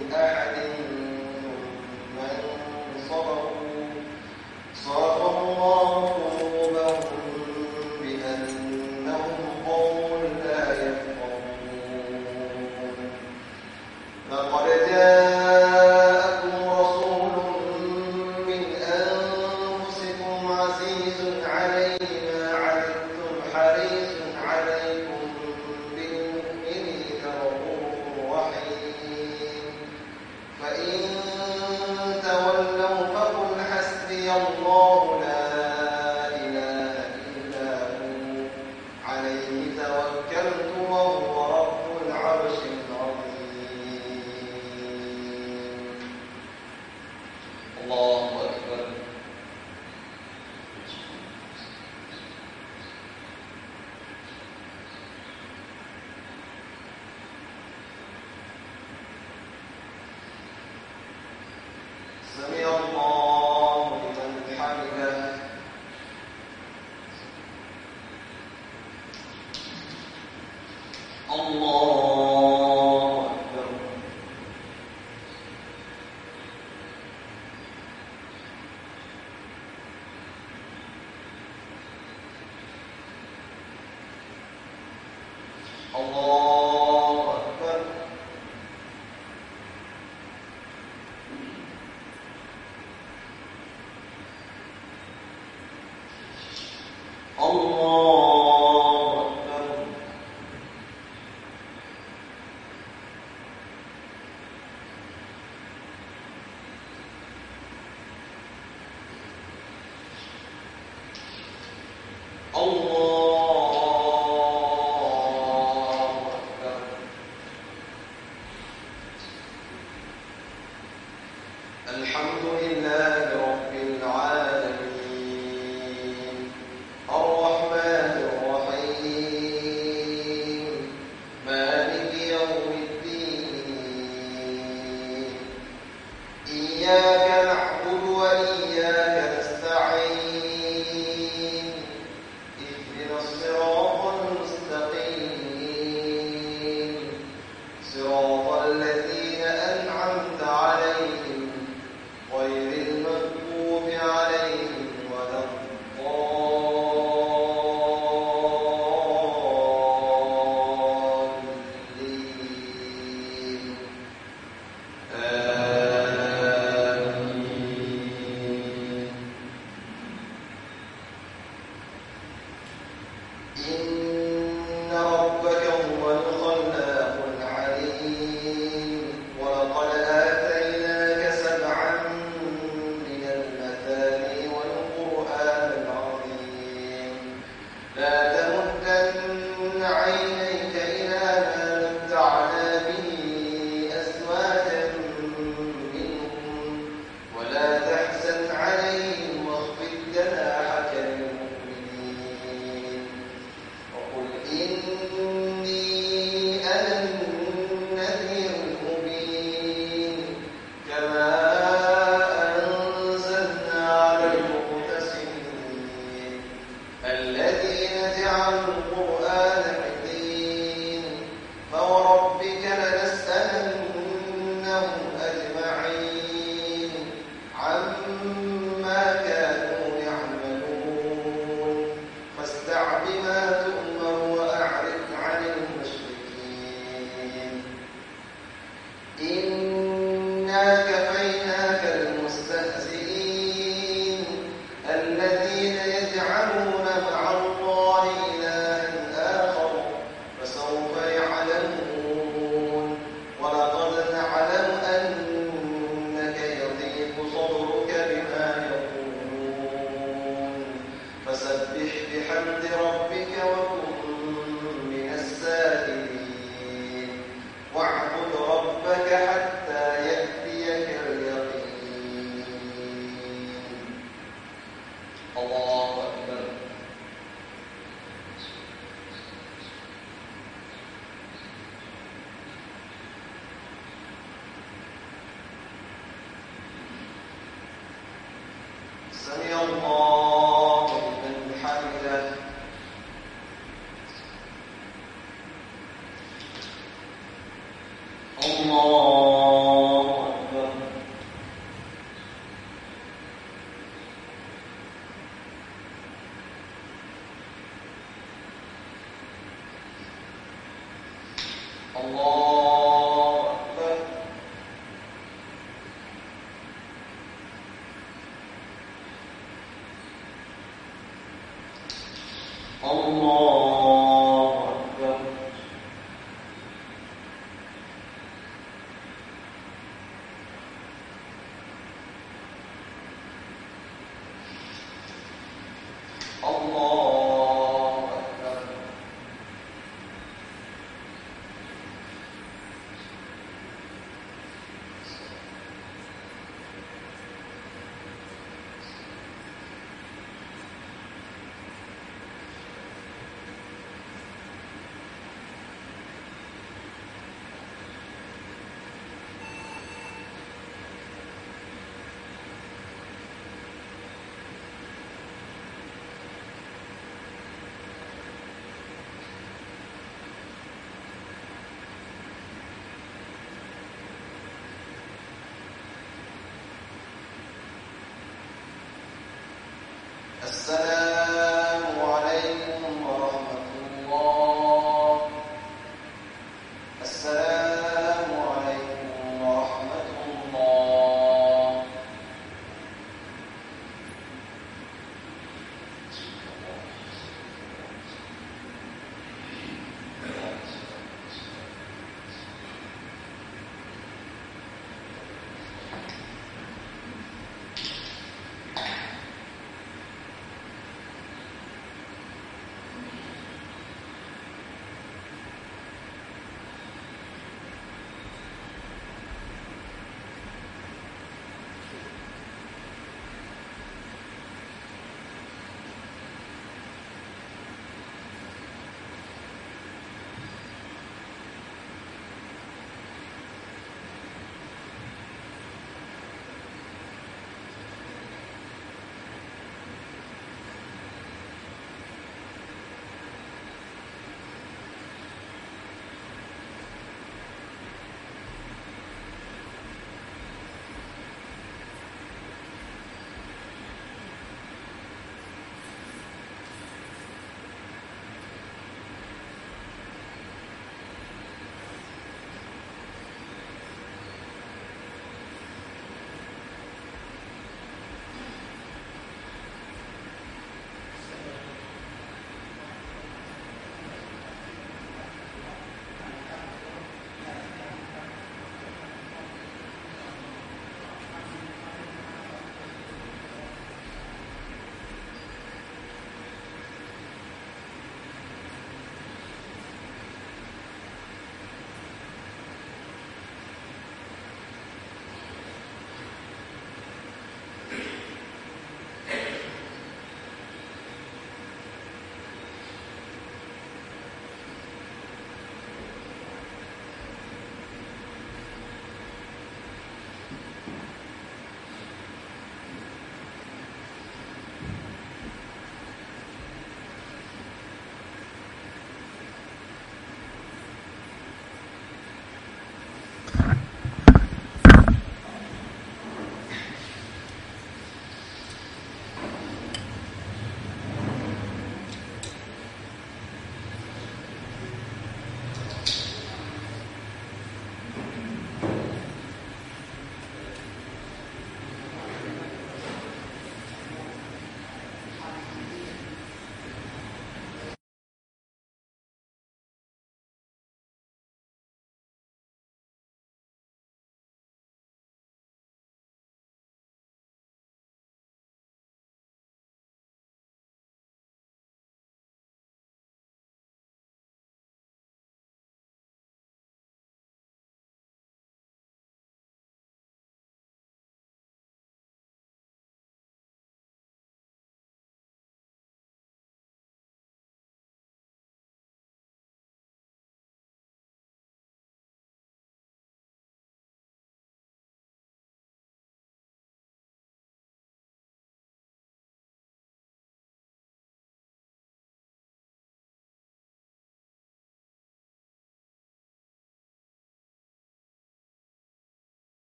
Yeah. Allah السلام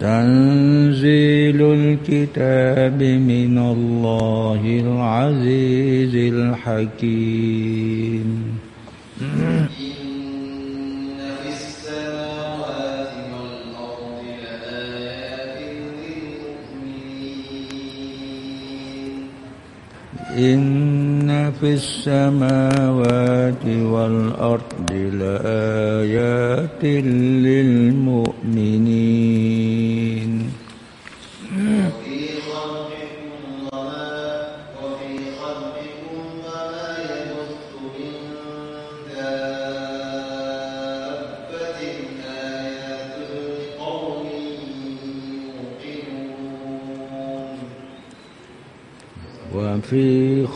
تنزيل الكتاب من الله العزيز الحكيم. إن في السماوات والأرض لآيات للمؤمنين.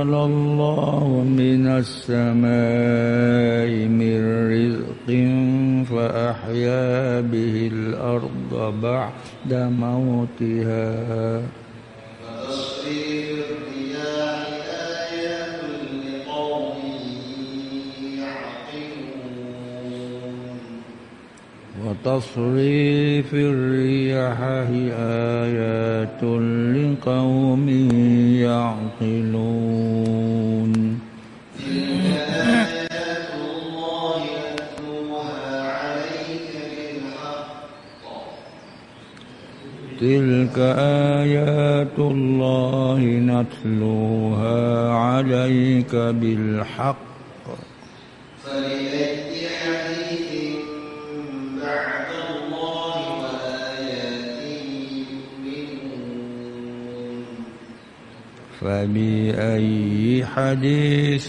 أنزل الله من السماء من رزق فأحيا به الأرض بعد موتها. وتصريف الرياح آيات لقوم يعقلون. تلك آيات الله نتلوها عليك بالحق. فبأي حديث بعد الله وآياته يؤمنون فبأي حديث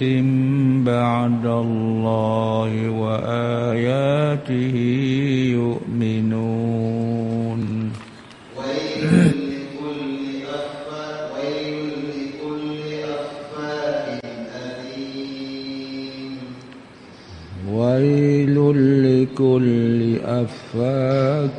بعد الله وآياته يؤمنون؟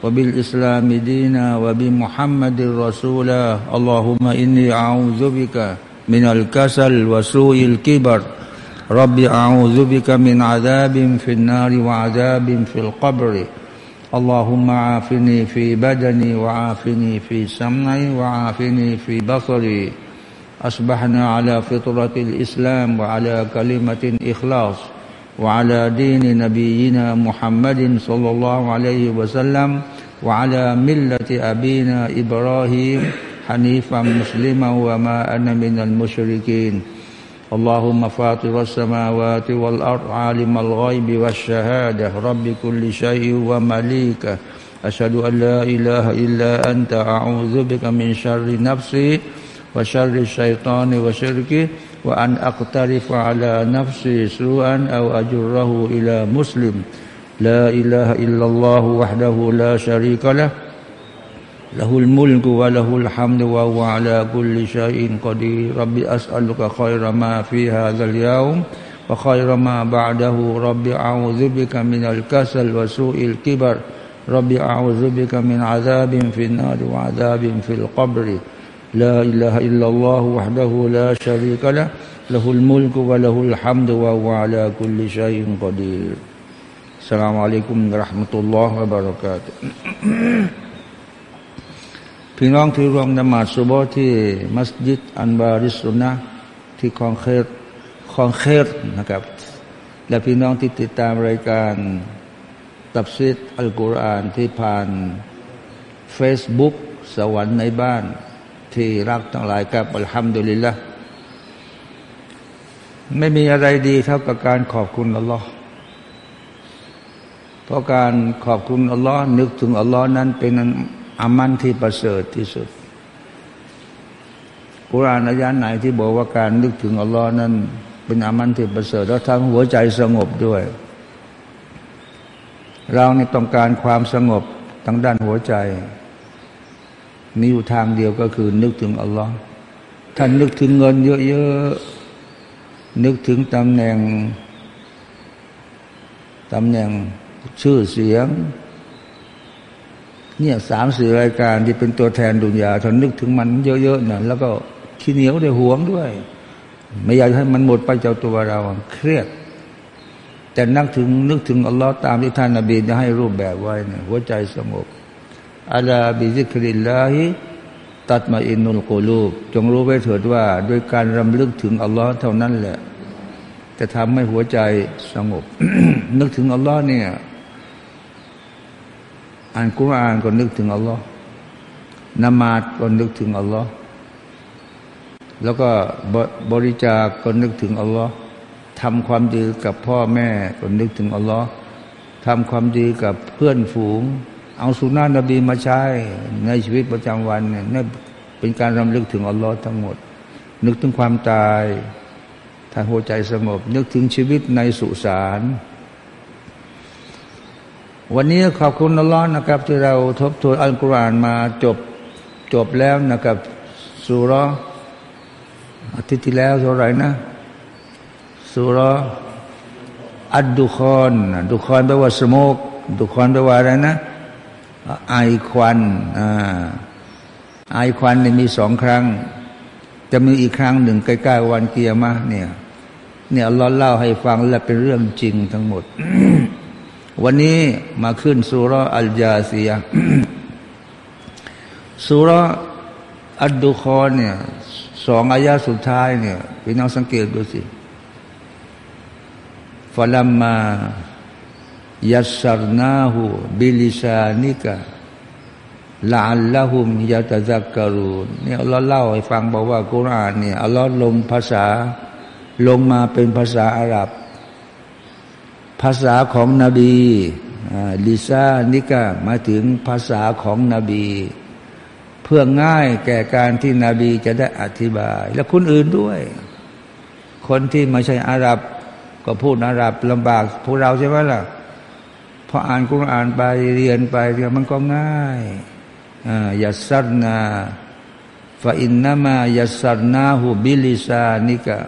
وبالإسلام دينا وبمحمد رسولا اللهم إني أعوذ بك من الكسل وسوء الكبر. رب أعوذ بك من عذاب في النار وعذاب في القبر. اللهم عافني في بدني وعافني في سمعي وعافني في بصري. أصبحنا على فطرة الإسلام وعلى كلمة إخلاص وعلى دين نبينا محمد صلى الله عليه وسلم وعلى ملة أبينا إبراهيم حنيفا مسلما وما أنا من المشركين. اللهم فاطر السماوات والأرض عالم الغيب والشهادة رب كل شيء ومليكه أشهد أن لا إله إلا أنت أعوذ بك من شر نفسي وشر الشيطان وشركه. وأن أقترف على نفسي سوءا أو أجره إلى مسلم. لا إله إلا الله وحده لا شريك له. له الملك وله الحمد وهو على كل شيء قدير. رب أسألك خير ما في هذا اليوم وخير ما بعده. رب أعوذ بك من الكسل وسوء الكبر. رب أعوذ بك من عذاب في النار وعذاب في القبر. لا إله إلا الله وحده لا شريك له له الملك وله الحمد وهو على كل شيء قدير السلام عليكم ورحمة الله وبركاته พี่น้องที่ร่วมนมาสุบอที่มัสยิดอันบาริสุนะที่คองเคดคองเคดนะครับ และพี่น้องที่ติดตามรายการตับซิดอัลกุรอานที่ผ่านเฟซบุ๊กสวรรค์ในบ้าน ที่รักทั้งหลายกับอัลฮัมดุลิลละไม่มีอะไรดีเท่ากับการขอบคุณอัลลอฮ์เพราะการขอบคุณอัลลอฮ์นึกถึงอัลลอฮ์นั้นเป็นอามันที่ประเสริฐที่สุดกุรานอายะไหนที่บอกว่าการนึกถึงอัลลอฮ์นั้น เป็นอามันที่ประเสริฐแล้วทั้งหัวใจสงบด้วย เราในต้องการความสงบทั้งด้านหัวใจ มีอยู่ทางเดียวก็คือ นึกถึงอัลลอฮ์ท่านนึกถึงเงินเยอะๆ นึกถึงตำแหน่งตำแหน่งชื่อเสียง เนี่ยสามสี่รายการที่เป็นตัวแทนดุนยาท่านนึกถึงมันเยอะๆนะแล้วก็ขี้เหนียวด้หวงด้วย ไม่อยากให้มันหมดไปจากตัวเราเครียด แต่นักถึงนึกถึงอัลลอฮ์ตามที่ท่านนบีจะให้รูปแบบไว้เนี่ยหัวใจสงบ อัลาบิซิกริลลาฮิตัดมาอินุลโกลูบจงรู้ไว้เถิดว่าด้วยการรำลึกถึงอัลลอฮ์เท่านั้นแหละจะทำให้หัวใจสงบ นึกถึงอัลลอฮ์เนี่ย อ่านกุรอานก็นึกถึงอัลลอฮ์นมาดก็นึกถึงอัลลอฮ์แล้วก็บริจาคก็นึกถึงอัลลอฮ์ทำความดีกับพ่อแม่ก็นึกถึงอัลลอฮ์ทำความดีกับเพื่อนฝูง เอาสุนานะนบีมาใช้ในชีวิตประจำวันเนี่ยนั่นเป็นการรำลึกถึงอัลลอฮ์ทั้งหมด นึกถึงความตายทางหัวใจสงบ นึกถึงชีวิตในสุสานวันนี้ขอบคุณอัลลอฮ์นะครับ ที่เราทบทวนอัลกุรอานมาจบจบแล้วนะครับสุรอาทิตย์ที่แล้วเท่าไหร่นะสุรอัดดุคอนดุคอนแปลว่าสโมกดุคอนแปลว่าอะไรนะ ไอควันไอควันเนี่ยมีสองครั้ง จะมีอีกครั้งหนึ่งใกล้ๆวันเกียร์มาเนี่ย เนี่ยเราเล่าให้ฟังและเป็นเรื่องจริงทั้งหมด วันนี้มาขึ้นสุรอัลจาซียสุรอัดดุคอนเนี่ยสองอายาสุดท้ายเนี่ยพี่น้องสังเกตดูสิفإنما يسرناه بلسانك لعلهم يتذكرون เนี่ยอัลลอฮ์เล่าให้ฟังบอกว่ากุรอานเนี่ยอัลลอฮ์ลงภาษาลงมาเป็นภาษาอาหรับ ภาษาของนบีลิซานิกะมาถึงภาษาของนบี เพื่อง่ายแก่การที่นบีจะได้อธิบาย และคนอื่นด้วย คนที่ไม่ใช่อาหรับ ก็พูดอาหรับลำบากพวกเราใช่ไหมล่ะ พออ่านกุรอานไปเรียนไปเรียมันก็ง่ายอยัสรนาفإنما يسرناه بلسانك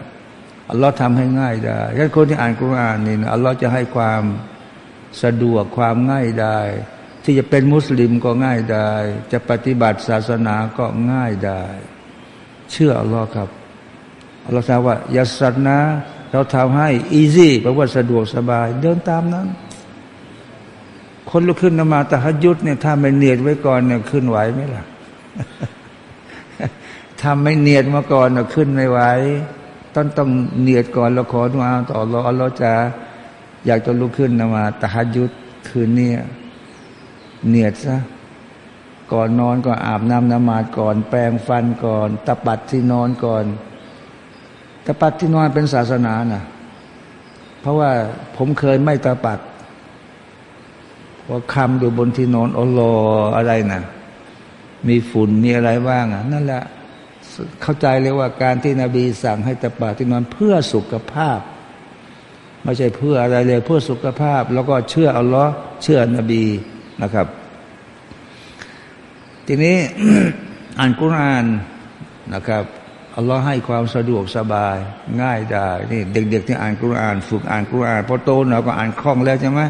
อัลลอฮ์ทำให้ง่ายได้ถ้าคนที่อ่านกุรอานนี่อัลลอฮ์จะให้ความสะดวกความง่ายได้ ที่จะเป็นมุสลิมก็ง่ายได้ จะปฏิบัติศาสนาก็ง่ายได้ เชื่ออัลลอฮ์ครับอัลลอฮ์ทราบว่าيسرناเราทำให้ easy แปลว่าสะดวกสบาย เดินตามนั้น คนลุกขึ้นนมาตะฮัจญุดเนี่ยถ้าไม่เนียดไว้ก่อนเนี่ยขึ้นไหวไหมล่ะถถ้าไม่เนียดมาก่อนเนี่ยขึ้นไม่ไหวต้องต้องเนียดก่อนเราขอดุอาต่อรอเราจะอยากจะลุกขึ้นนมาตะฮัยุดคืนนี้เนียดซะก่อนนอนก็อาบน้ำนมาดก่อน แปรงฟันก่อน ตะปัดที่นอนก่อนตะปัดที่นอนเป็นศาสนานะเพราะว่าผมเคยไม่ตะปัด ว่าคำดูบนที่นอนอัลลออะไรนะมีฝุ่นมีอะไรบ้างอะนั่นแหละเข้าใจเลยว่าการที่นบีสั่งให้ตะปัดที่นอนเพื่อสุขภาพ ไม่ใช่เพื่ออะไรเลย เพื่อสุขภาพ แล้วก็เชื่ออัลลอฮ์เชื่อนบีนะครับ ทีนี้อ่านกุรานนะครับอัลลอฮ์ให้ความสะดวกสบายง่ายได้นี่เด็กๆที่อ่านกุราน ฝึกอ่านกุรานพอโตหน่อยก็อ่านคล่องแล้วใช่ไหม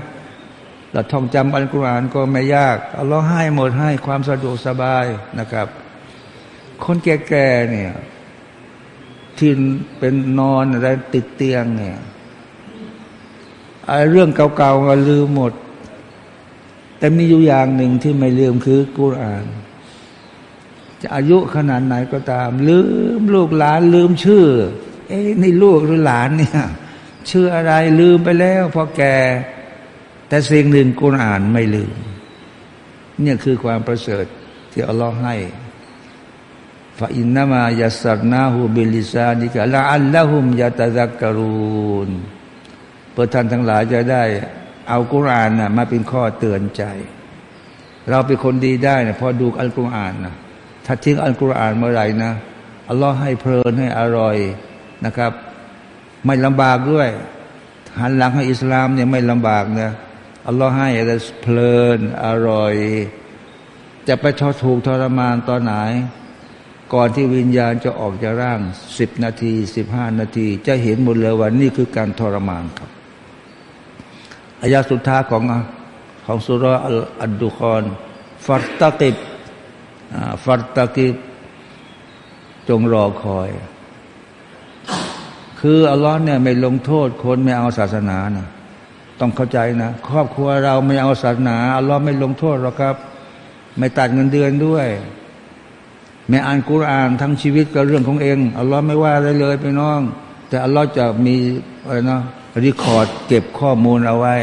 เราท่องจำอัลกุรานก็ไม่ยากอัลลอฮ์ให้หมดให้ความสะดวกสบายนะครับ คนแก่ๆเนี่ยที่เป็นนอนอะไรติดเตียงเนี่ยไอเรื่องเก่าๆก็ลืมหมด แต่มีอยู่อย่างหนึ่งที่ไม่ลืมคือกุราน จะอายุขนาดไหนก็ตาม ลืมลูกหลานลืมชื่อ เอ้นี่ลูกหรือหลานเนี่ยชื่ออะไรลืมไปแล้วพอแก แต่สิ่งหนึ่งกุรอานไม่ลืม เนี่ยคือความประเสริฐที่อัลลอฮ์ให้فإنما يسرناه بلسانك لعلهم يتذكرونเพื่อท่านทั้งหลายจะได้เอากุรอานนะมาเป็นข้อเตือนใจ เราเป็นคนดีได้นะพอดูอัลกุรอานนะถ้าทิ้งอัลกุรอานเมื่อไหร่นะอัลลอฮ์ให้เพลินให้อร่อยนะครับ ไม่ลำบากด้วยหันหลังให้อิสลามเนี่ยไม่ลำบากนะ อัลลอฮ์ให้อะไรเพลินอร่อย จะไปทอถูกทรมานตอนไหน ก่อนที่วิญญาณจะออกจากร่างสิบนาทีสิบห้านาที จะเห็นหมดเลยว่านี่คือการทรมานครับอายาสุดท้ายของของสุรอัลดุคอนفارتقب فارتقبจงรอคอย คืออัลลอฮ์เนี่ยไม่ลงโทษคนไม่เอาศาสนานะ ต้องเข้าใจนะ ครอบครัวเราไม่เอาศาสนาอัลลอฮ์ไม่ลงโทษหรอกครับ ไม่ตัดเงินเดือนด้วย ไม่อ่านกุรอานทั้งชีวิตก็เรื่องของเองอัลลอฮ์ไม่ว่าอะไรเลยพี่น้อง แต่อัลลอฮ์จะมีอะไรนะ record เก็บข้อมูลเอาไว้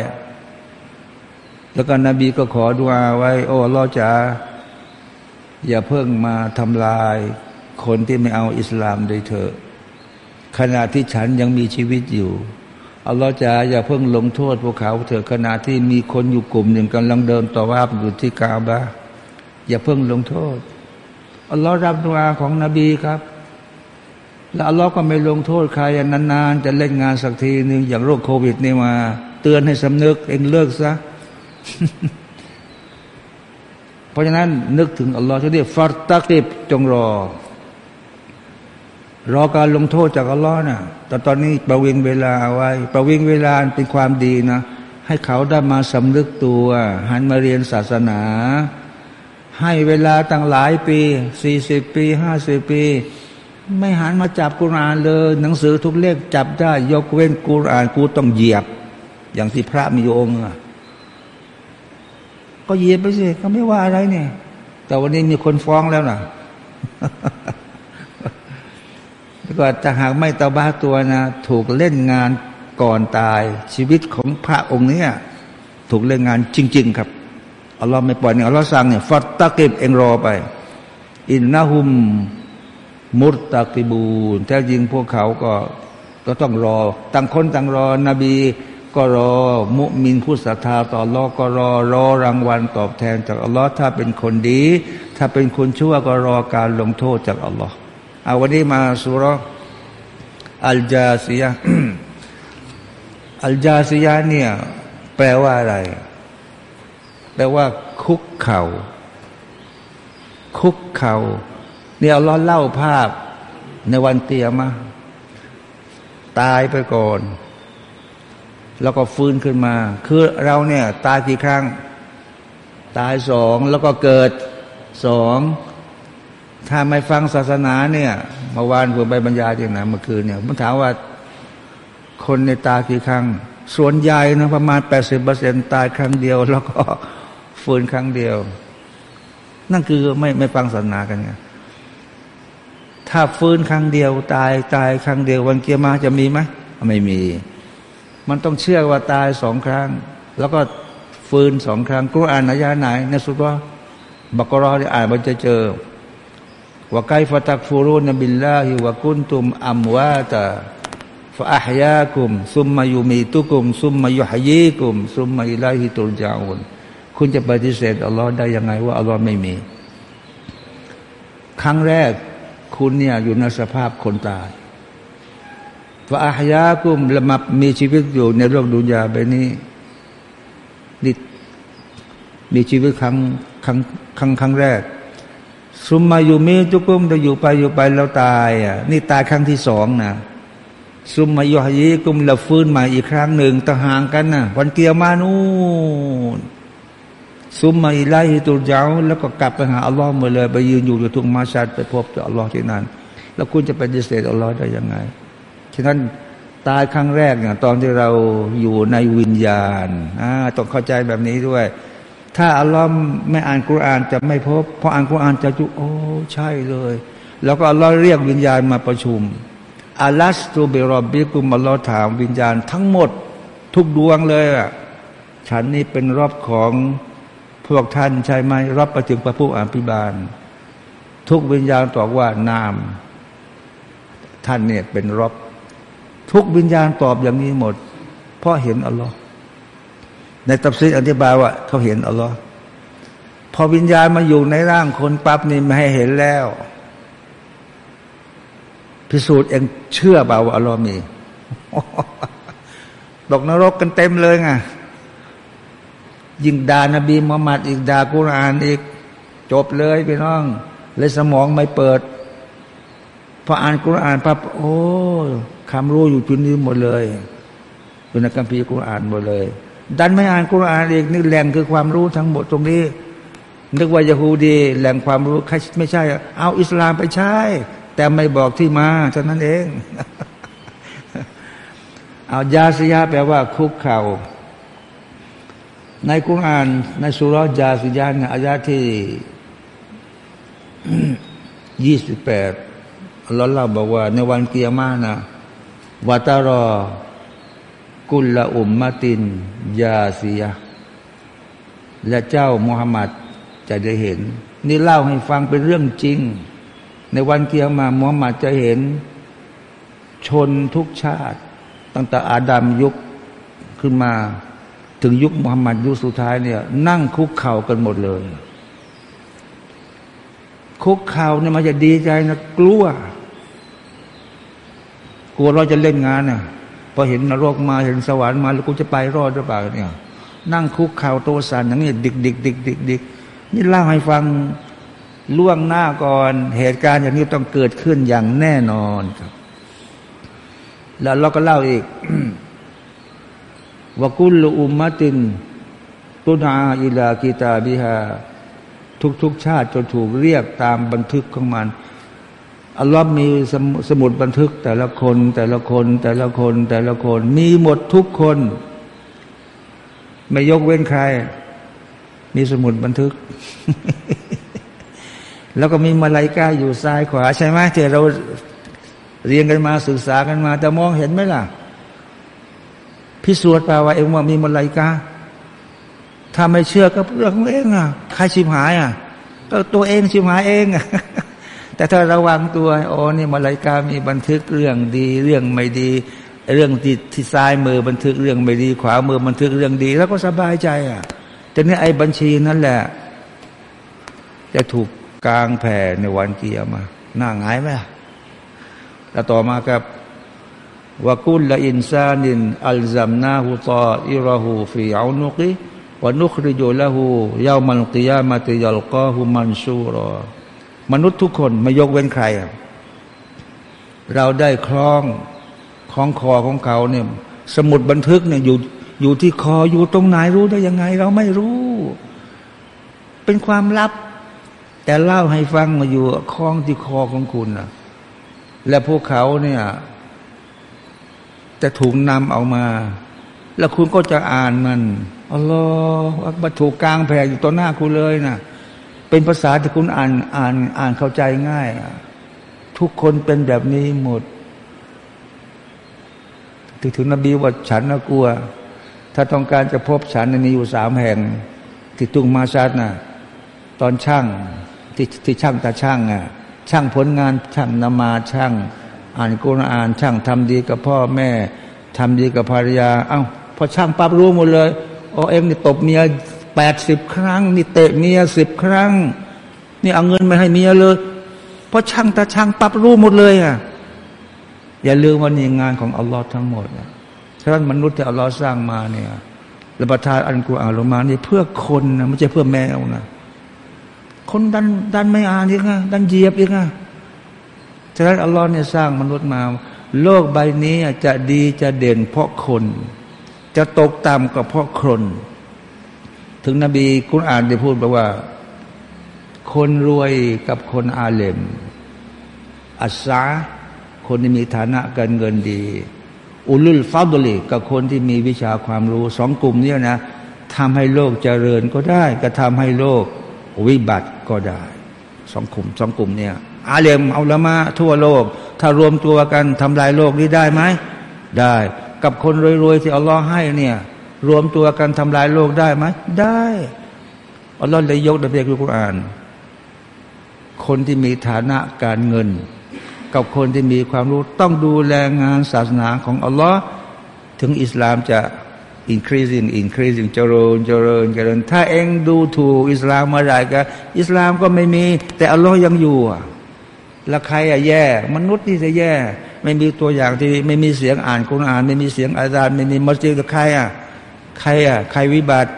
แล้วก็นบีก็ขอดุอาไว้ โอ้อัลลอฮ์จะอย่าเพิ่งมาทำลายคนที่ไม่เอาอิสลามโดยเถอะขณะที่ฉันยังมีชีวิตอยู่ อัลลอฮ์จะอย่าเพิ่งลงโทษพวกเขาเถอะขณะที่มีคนอยู่กลุ่มหนึ่งกำลังเดินต่อว่าอยู่ที่กาบะอย่าเพิ่งลงโทษอัลลอฮ์รับดุอาของนบีครับ แล้วอัลลอฮ์ก็ไม่ลงโทษใครนานๆ จะเล่นงานสักทีหนึ่งอย่างโรคโควิดนี่มา เตือนให้สำนึกเองเลิกซะเพราะฉะนั้นนึกถึงอัลลอฮ์ที่เรียกฟัตตะกิบจงรอ รอการลงโทษจากอัลลอฮ์นะแต่ตอนนี้ประวิงเวลาไว้ ประวิงเวลาเป็นความดีนะ ให้เขาได้มาสำนึกตัว หันมาเรียนศาสนา ให้เวลาตั้งหลายปีสี่สิบปีห้าสิบปี ไม่หันมาจับกุรานเลย หนังสือทุกเล่มจับได้ ยกเว้นกุรานกูต้องเหยียบ อย่างที่พระมีองค์ก็เหยียบไปสิก็ไม่ว่าอะไรเนี่ย แต่วันนี้มีคนฟ้องแล้วนะ ก็ถ้าหากไม่ตาบ้าตัวนะ ถูกเล่นงานก่อนตายชีวิตของพระองค์เนี้ยถูกเล่นงานจริง ๆ ครับอัลลอฮ์ไม่ปล่อยเนี่ยอัลลอฮ์สั่งเนี่ยฟัตตะกิบเองรอไป อินนาหุมมุตตะกิบูนแท้จริงพวกเขาก็ก็ต้องรอ ต่างคนต่างรอ นบี ก็รอ มุมินผู้ศรัทธาต่ออัลลอก็รอรอรางวัลตอบแทนจากอัลลอฮ์ถ้าเป็นคนดี ถ้าเป็นคนชั่วก็รอการลงโทษจากอัลลอฮ์ เอาวันนี้มาสุรอัลจาซียอัลจาซียเนี่ย แปลว่าอะไร แปลว่า คุกเขา่าคุกเขา่าเนี่ยอัลลอเล่าภาพในวันเตียมาตายไปก่อน แล้วก็ฟื้นขึ้นมา คือเราเนี่ย ตายกี่ครั้ง ตายสองแล้วก็เกิดสอง ถ้าไม่ฟังศาสนาเนี่ยเมื่อวานผมไปบรรยายที่ไหนเมื่อคืนเนี่ยผมถามว่าคนในตายกี่ครั้ง ส่วนใหญ่นะประมาณแปดสิบเปอร์เซ็นตายครั้งเดียว แล้วก็ฟื้นครั้งเดียว นั่นคือไม่ไม่ฟังศาสนากันไงถ้าฟื้นครั้งเดียว ตายตายครั้งเดียว วันกิยามะฮ์จะมีไหมไม่มี มันต้องเชื่อว่าตายสองครั้ง แล้วก็ฟื้นสองครั้งกุรอานอายาไหนในสุเราะฮ์บากอเราะฮ์ที่อ่านมันจะเจอ ว่า كيف تكفرون بالله وكنتم أمواتا فأحياكم ثم يميتكم ثم يحييكم ثم إليه ترجعونคุณจะปฏิเสธอัลลอฮ์ได้ยังไงว่าอัลลอฮ์ไม่มี ครั้งแรกคุณเนี่ยอยู่ในสภาพคนตายฟาอาฮยากุมละมับมีชีวิตอยู่ในโลกดุนยาแบบนี้นี่มีชีวิตครั้งครั้งครั้งครั้งแรก ซุมมาอยู่มีทุกุมจะอยู่ไปอยู่ไปแล้วตายอะนี่ตายครั้งที่สองนะซุมมาอยู่ฮยีกุมละฟื้นมาอีกครั้งหนึ่งต่างห่างกันนะวันเกียวมานู่นซุมมาอิไลฮิตุเจ้าแล้วก็กลับไปหาอัลลอฮ์มาเลย ไปยืนอยู่อยู่ทุกมาชัดไปพบกับอัลลอฮ์ที่นั่นแล้วคุณจะปฏิเสธอัลลอฮ์ได้ยังไงฉะนั้นตายครั้งแรกเนี่ยตอนที่เราอยู่ในวิญญาณอ่าต้องเข้าใจแบบนี้ด้วย ถ้าอัลลอฮ์ไม่อ่านกุรานจะไม่พบพออ่านกุรานจะจุโอ้ใช่เลย แล้วก็อัลลอฮ์เรียกวิญญาณมาประชุมอัลลัสตูเบรอบบิกุมอัลลอฮ์ถามวิญญาณทั้งหมด ทุกดวงเลยอะฉันนี่เป็นรอบของพวกท่านใช่ไหมรับประถึงพระผู้อภิบาล ทุกวิญญาณตอบว่านาม ท่านเนี่ยเป็นรอบทุกวิญญาณตอบอย่างนี้หมด เพราะเห็นอัลลอฮ์ ในตับซีอธิบายว่าเขาเห็นอัลลอฮ์พอวิญญาณมาอยู่ในร่างคนปั๊บนี่ไม่ให้เห็นแล้ว พิสูจน์เองเชื่อเปล่าว่าอัลลอฮ์มีตกนรกกันเต็มเลยไงยิงด่านบีมุฮัมมัดอีกด่ากุรอานอีก จบเลยพี่น้องเลยสมองไม่เปิดพออ่านกุรอานปั๊บโอ้คำรู้อยู่จุดนี้หมดเลยอยู่ในคัมภีร์กุรอานหมดเลย ดันไม่อ่านกุรอานอีกนี่แหล่งคือความรู้ทั้งหมดตรงนี้ นึกว่ายาฮูดีแหล่งความรู้ไม่ใช่ เอาอิสลามไปใช้ แต่ไม่บอกที่มาเท่านั้นเองเอายาสยาแปลว่า คุกเข่าในกุรอาน ในสุรจาสยานอายาที่ยี่สิบแปดอัลลอฮ์เล่าบอกว่า ในวันเกียร์มานะวาตารอ กุลละอุมมาติน ยาซีย และเจ้ามุฮัมมัดจะได้เห็น นี่เล่าให้ฟังเป็นเรื่องจริง ในวันเกียร์มามุฮัมมัดจะเห็น ชนทุกชาติ ตั้งแต่อาดัมยุคขึ้นมาถึงยุคมุฮัมมัดยุคสุดท้ายเนี่ย นั่งคุกเข่ากันหมดเลย คุกเข่าเนี่ยมันจะดีใจนะกลัว กลัวเราจะเล่นงานน่ะ อเห็นนรกมาเห็นสวรรค์มาแล้วกูจะไปรอดหรือเปล่าเนี่ยนั่งคุกเข่าโตสันอย่างนี้ดิกดิกดิกดิกดิกนี่เล่าให้ฟังล่วงหน้าก่อน เหตุการณ์อย่างนี้ต้องเกิดขึ้นอย่างแน่นอนครับ แล้วเราก็เล่าอีกวกุลอุมมติน ตุนาอิลากิตาบิฮาทุกทุกชาติจะถูกเรียกตามบันทึกของมัน อัลลอฮ์มีสมสมุดบันทึกแต่ละคน แต่ละคน แต่ละคน แต่ละคน มีหมดทุกคน ไม่ยกเว้นใคร มีสมุดบันทึก แล้วก็มีมาลายกาอยู่ซ้ายขวา ใช่ไหมที่เราเรียนกันมาศึกษากันมา แต่มองเห็นไหมล่ะ พิสูจน์แปลว่าเองว่ามีมลายกาถ้าไม่เชื่อก็เรื่องของเองอะใครชิมหายอะก็ตัวเองชิมหายเองอะ แต่ถ้าระวังตัวโอ้นี่มาลายกามีบันทึกเรื่องดีเรื่องไม่ดี เรื่องที่ที่ซ้ายมือบันทึกเรื่องไม่ดี ขวามือบันทึกเรื่องดี แล้วก็สบายใจอะแต่นี่ไอ้บัญชีนั่นแหละ จะถูกกลางแผ่ในวันเกียร์มาหน้าหงายไหมแล้วต่อมาครับวกุลละอินซานินอัลซัมนาหูตาอิรหูฟีอุนุกิวนุคริโยละหูยามันกิยามาติยัลกาหูมันชูรอ มนุษย์ทุกคนไม่ยกเว้นใคร เราได้คล้องคล้องคอของเขาเนี่ย สมุดบันทึกเนี่ยอยู่อยู่ที่คออยู่ตรงไหนรู้ได้ยังไง เราไม่รู้ เป็นความลับ แต่เล่าให้ฟังมาอยู่คล้องที่คอของคุณนะและพวกเขาเนี่ยจะถูกนำออกมา แล้วคุณก็จะอ่านมันอัลลอฮฺมาถูกกลางแผ่อยู่ต่อหน้าคุณเลยนะ เป็นภาษาที่คุณอ่านอ่านอ่านเข้าใจง่าย ทุกคนเป็นแบบนี้หมด ถึงถึงนบีว่าฉันนะกลัว ถ้าต้องการจะพบฉันมีอยู่สามแห่ง ที่ตุงมาชัดนะตอนช่างที่ที่ช่างตาช่างอะช่างผลงานช่างนมาช่าง อ่านกุรอาน ช่างทำดีกับพ่อแม่ทำดีกับภรรยา เอา้าพอช่างปั๊บรู้หมดเลยโอ้เอ็มนี่ตบเมีย แปดสิบครั้ง นี่เตะเมียสิบครั้ง นี่เอาเงินมาให้เมียเลย เพราะช่างตาช่างปั๊บรู้หมดเลยอะอย่าลืมว่านี่งานของอัลลอฮ์ทั้งหมดนะฉะนั้นมนุษย์ที่อัลลอฮ์สร้างมาเนี่ยและประทานอันกุรอานลงมานี่เพื่อคนนะไม่ใช่เพื่อแมวนะคนดันดันไม่อ่านอีกนะดันเหยียบอีกนะฉะนั้นอัลลอฮ์เนี่ยสร้างมนุษย์มา โลกใบนี้จะดีจะเด่นเพราะคน จะตกต่ำก็เพราะคน ถึงนบีกุณอ่านได้พูดบอกว่า คนรวยกับคนอาเลมอัศาคนที่มีฐานะการเงินดี อุลุลฟาดลีกับคนที่มีวิชาความรู้สองกลุ่มนี้นะทำให้โลกเจริญก็ได้ ก็ทำให้โลกวิบัติก็ได้สองกลุ่มสองกลุ่มเนี่ยอาเลมเอาละมาทั่วโลก ถ้ารวมตัวกันทำลายโลกนี้ได้ไหมได้ กับคนรวยๆที่อัลลอฮ์ให้เนี่ย รวมตัวกันทำลายโลกได้ไหมได้อัลลอฮ์เลยยกดะเบียกุรอานคนที่มีฐานะการเงิน กับคนที่มีความรู้ต้องดูแลงานศาสนาของอัลลอฮ์ถึงอิสลามจะ increasing increasing เจริญเจริญเจริญ ถ้าเองดูถูกอิสลามมื่อไรก็อิสลามก็ไม่มี แต่อัลลอฮ์ยังอยู่แล้วใครอะแย่ มนุษย์นี่จะแย่ ไม่มีตัวอย่างที่ไม่มีเสียงอ่านคุณอ่าน ไม่มีเสียงอาจารย์ไม่มีมัสยิดใครอะ ใครอะใครวิบัติ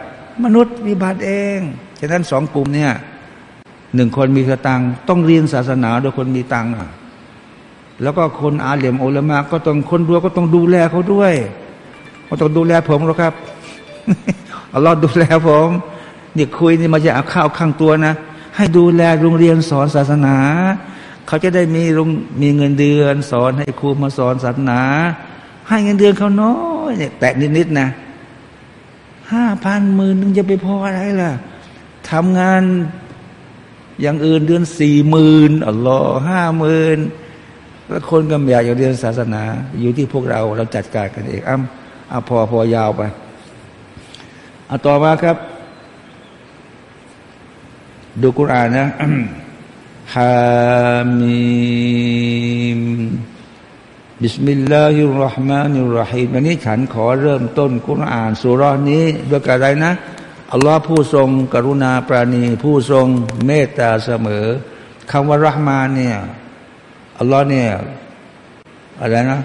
มนุษย์วิบัติเองฉะนั้นสองกลุ่มเนี่ยหนึ่งคนมีสตังต้องเรียนศาสนาโดยคนมีตังอะแล้วก็คนอาเหลี่ยมโอลมาก็ต้องคนรวยก็ต้องดูแลเขาด้วยเขาต้องดูแลผมหรอครับอัลลอฮ์ดูแลผมเนี่ยคุยนี่มาจะเอาข้าวข้างตัวนะ ให้ดูแลโรงเรียนสอนศาสนา เขาจะได้มีโรงมีเงินเดือน สอนให้ครูมาสอนศาสนา ให้เงินเดือนเขาน้อยเนี่ยแตะนิดๆนะ ห้าพันหมื่นนึงจะไปพออะไรล่ะทำงานอย่างอื่นเดือนสี่หมื่นอัลลอฮ์ห้าหมื่นแล้วคนก็อยากจะเรียนศาสนา อยู่ที่พวกเราเราจัดการกันเองอ้ำเอาพอพอยาวไปเอาต่อมาครับ ดูกุรอานนะฮามีม บิสมิลลาฮิรราะห์มานิรราะฮีมวันนี้ฉันขอเริ่มต้นกุรอานสุรานี้ด้วยอะไรนะ อัลลอฮ์ผู้ทรง กรุณาปราณี ผู้ทรงเมตตาเสมอคำว่ารหมานเนี่ยอัลลอฮ์เนี่ยอะไรนะ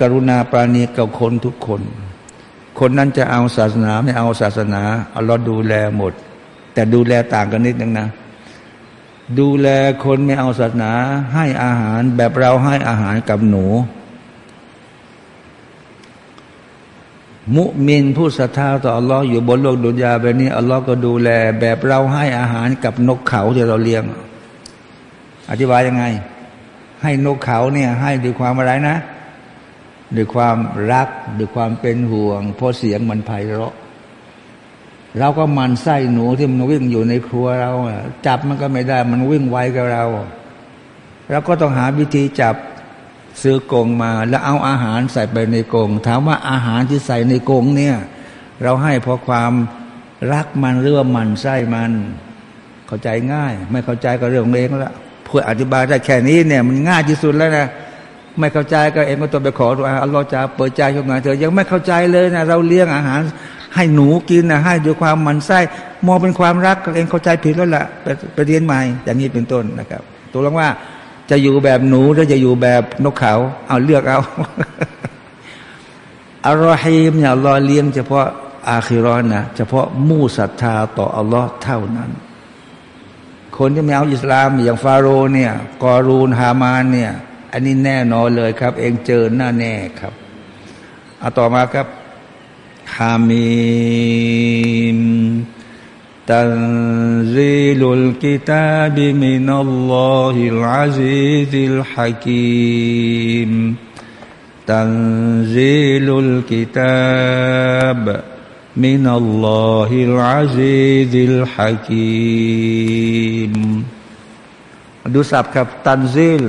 กรุณาปราณีกับคนทุกคน คนนั้นจะเอาศาสนาไม่เอาศาสนาอัลลอฮ์ดูแลหมด แต่ดูแลต่างกันนิดนึงนะดูแลคนไม่เอาศาสนา ให้อาหารแบบเราให้อาหารกับหนู มุมินผู้ศรัทธาต่ออัลลอฮ์อยู่บนโลกดุนยาแบบนี้อัลลอฮ์ก็ดูแล แบบเราให้อาหารกับนกเขาที่เราเลี้ยง อธิบายยังไง ให้นกเขาเนี่ย ให้ด้วยความอะไรนะด้วยความรักด้วยความเป็นห่วงเพราะเสียงมันไพเราะเราก็มันไส้หนูที่มันวิ่งอยู่ในครัวเราจับมันก็ไม่ได้ มันวิ่งไวกับเราเราก็ต้องหาวิธีจับ ซื้อกงมาแล้วเอาอาหารใส่ไปในกง ถามว่าอาหารที่ใส่ในกงเนี่ย เราให้เพราะความรักมันหรือว่ามันไส้มัน เข้าใจง่าย ไม่เข้าใจก็เรื่องเองแล้วพื่ออธิบายได้แค่นี้เนี่ย มันง่ายที่สุดแล้วนะไม่เข้าใจก็เองก็ต้องไปขอดูอัลลอฮ์จะเปิดใจขึ้นมาเธอยังไม่เข้าใจเลยนะเราเลี้ยงอาหาร ให้หนูกินนะให้ด้วยความมันไส้มองเป็นความรักเองเข้าใจผิดแล้วละ่ะไปไปเรียนใหม่อย่างนี้เป็นต้นนะครับตัวลงว่า จะอยู่แบบหนูหรือจะอยู่แบบนกเขา เอาเลือกเอาอัลลอฮีมเนี่ยอัลลอฮ์เลี้ยงเฉพาะอาคิรอนนะเฉพาะมู่ศรัทธาต่ออัลลอฮ์เท่านั้น คนที่ไม่เอาอิสลามอย่างฟาโรห์เนี่ย กอรูนฮามานเนี่ย อันนี้แน่นอนเลยครับ เองเจอหน้าแน่ครับเอาต่อมาครับฮามีม ตันซีลุลกิตาบิมินัลลอฮิลอาซีซิลฮะกีมตันซีลุลกิตาบ من الله العزيز الحكيم ดูศัพท์ครับตันซิล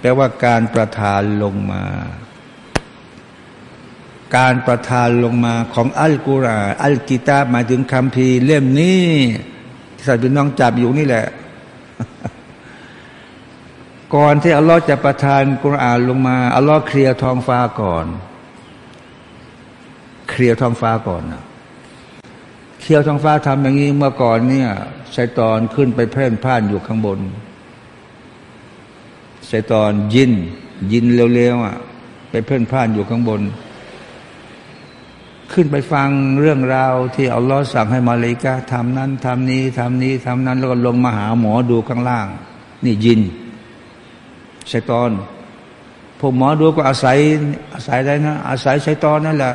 แปลว่าการประทานลงมา การประทานลงมาของอัลกุรอานอัลกิตาหมายถึงคำพีเล่มนี้ที่สัตว์เป็นน้องจับอยู่นี่แหละ ก่อนที่อัลลอฮ์จะประทานกุรอานลงมาอัลลอฮ์เคลียร์ท้องฟ้าก่อน เคลียร์ท้องฟ้าก่อนนะเคลียร์ท้องฟ้าทำอย่างนี้เมื่อก่อนเนี่ยชัยตอนขึ้นไปเพ่นพ่านอยู่ข้างบนชัยตอนยินยินเร็วๆอะไปเพ่นพ่านอยู่ข้างบน ขึ้นไปฟังเรื่องราวที่อัลลอฮ์สั่งให้มาเลกาทำนั้นทำนี้ทำนี้ทำนั้น แล้วก็ลงมาหาหมอดูข้างล่าง นี่ยินชัยตอน พวกหมอดูก็อาศัยอาศัยได้นะ อาศัยชัยตอนนั่นแหละ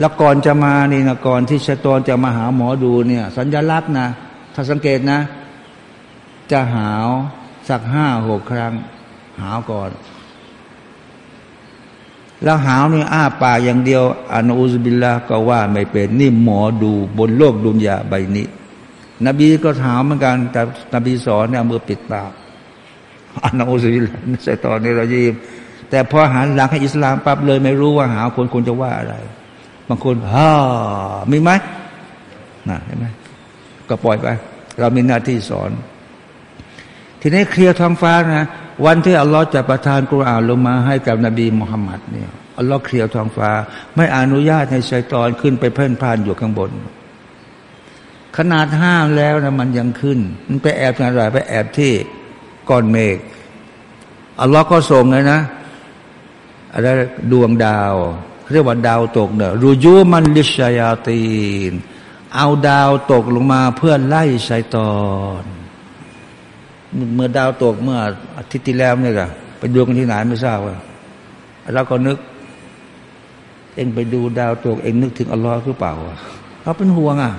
แล้วก่อนจะมานี่นะก่อนที่ชัยตอนจะมาหาหมอดูเนี่ย สัญลักษณ์นะถ้าสังเกตนะ จะหาวสักห้าหกครั้ง หาวก่อน แล้วหาวนี่อ้าปากอย่างเดียวอานูซบิลลาก็ว่าไม่เป็นนี่หมอดูบนโลกดุนยาใบนี้ นบีก็ถามเหมือนกันแต่นบีสอนเนี่ยมือปิดปากอานูซบิลลาใส่ตอนนี้เรายีมแต่พอหันหลังให้อิสลามปั๊บเลยไม่รู้ว่าหาวคนคนจะว่าอะไร บางคนฮ่ามีไหมนะเห็นไหมก็ปล่อยไป เรามีหน้าที่สอน ทีนี้เคลียร์ท้องฟ้านะ วันที่อัลลอฮ์จะประทานกุรอานลงมาให้กับนบีมุฮัมมัดเนี่ยอัลลอฮ์เคลียร์ท้องฟ้า ไม่อนุญาตให้ชัยตอนขึ้นไปเพ่นพ่านอยู่ข้างบน ขนาดห้ามแล้วนะมันยังขึ้น มันไปแอบอะไรไปแอบที่ก้อนเมฆอัลลอฮ์ก็ส่งเลยนะอะไรดวงดาว เรียกว่าดาวตกเนี่ยรูยูมันลิชยาตีน เอาดาวตกลงมาเพื่อไล่ชัยตอน เมื่อดาวตกเมื่ออาทิตย์ที่แล้วเนี่ยะไปดูกันที่ไหนไม่ทราบว่าเราก็นึก เองไปดูดาวตก เองนึกถึงอัลลอฮ์หรือเปล่าเขาเป็นห่วงอะ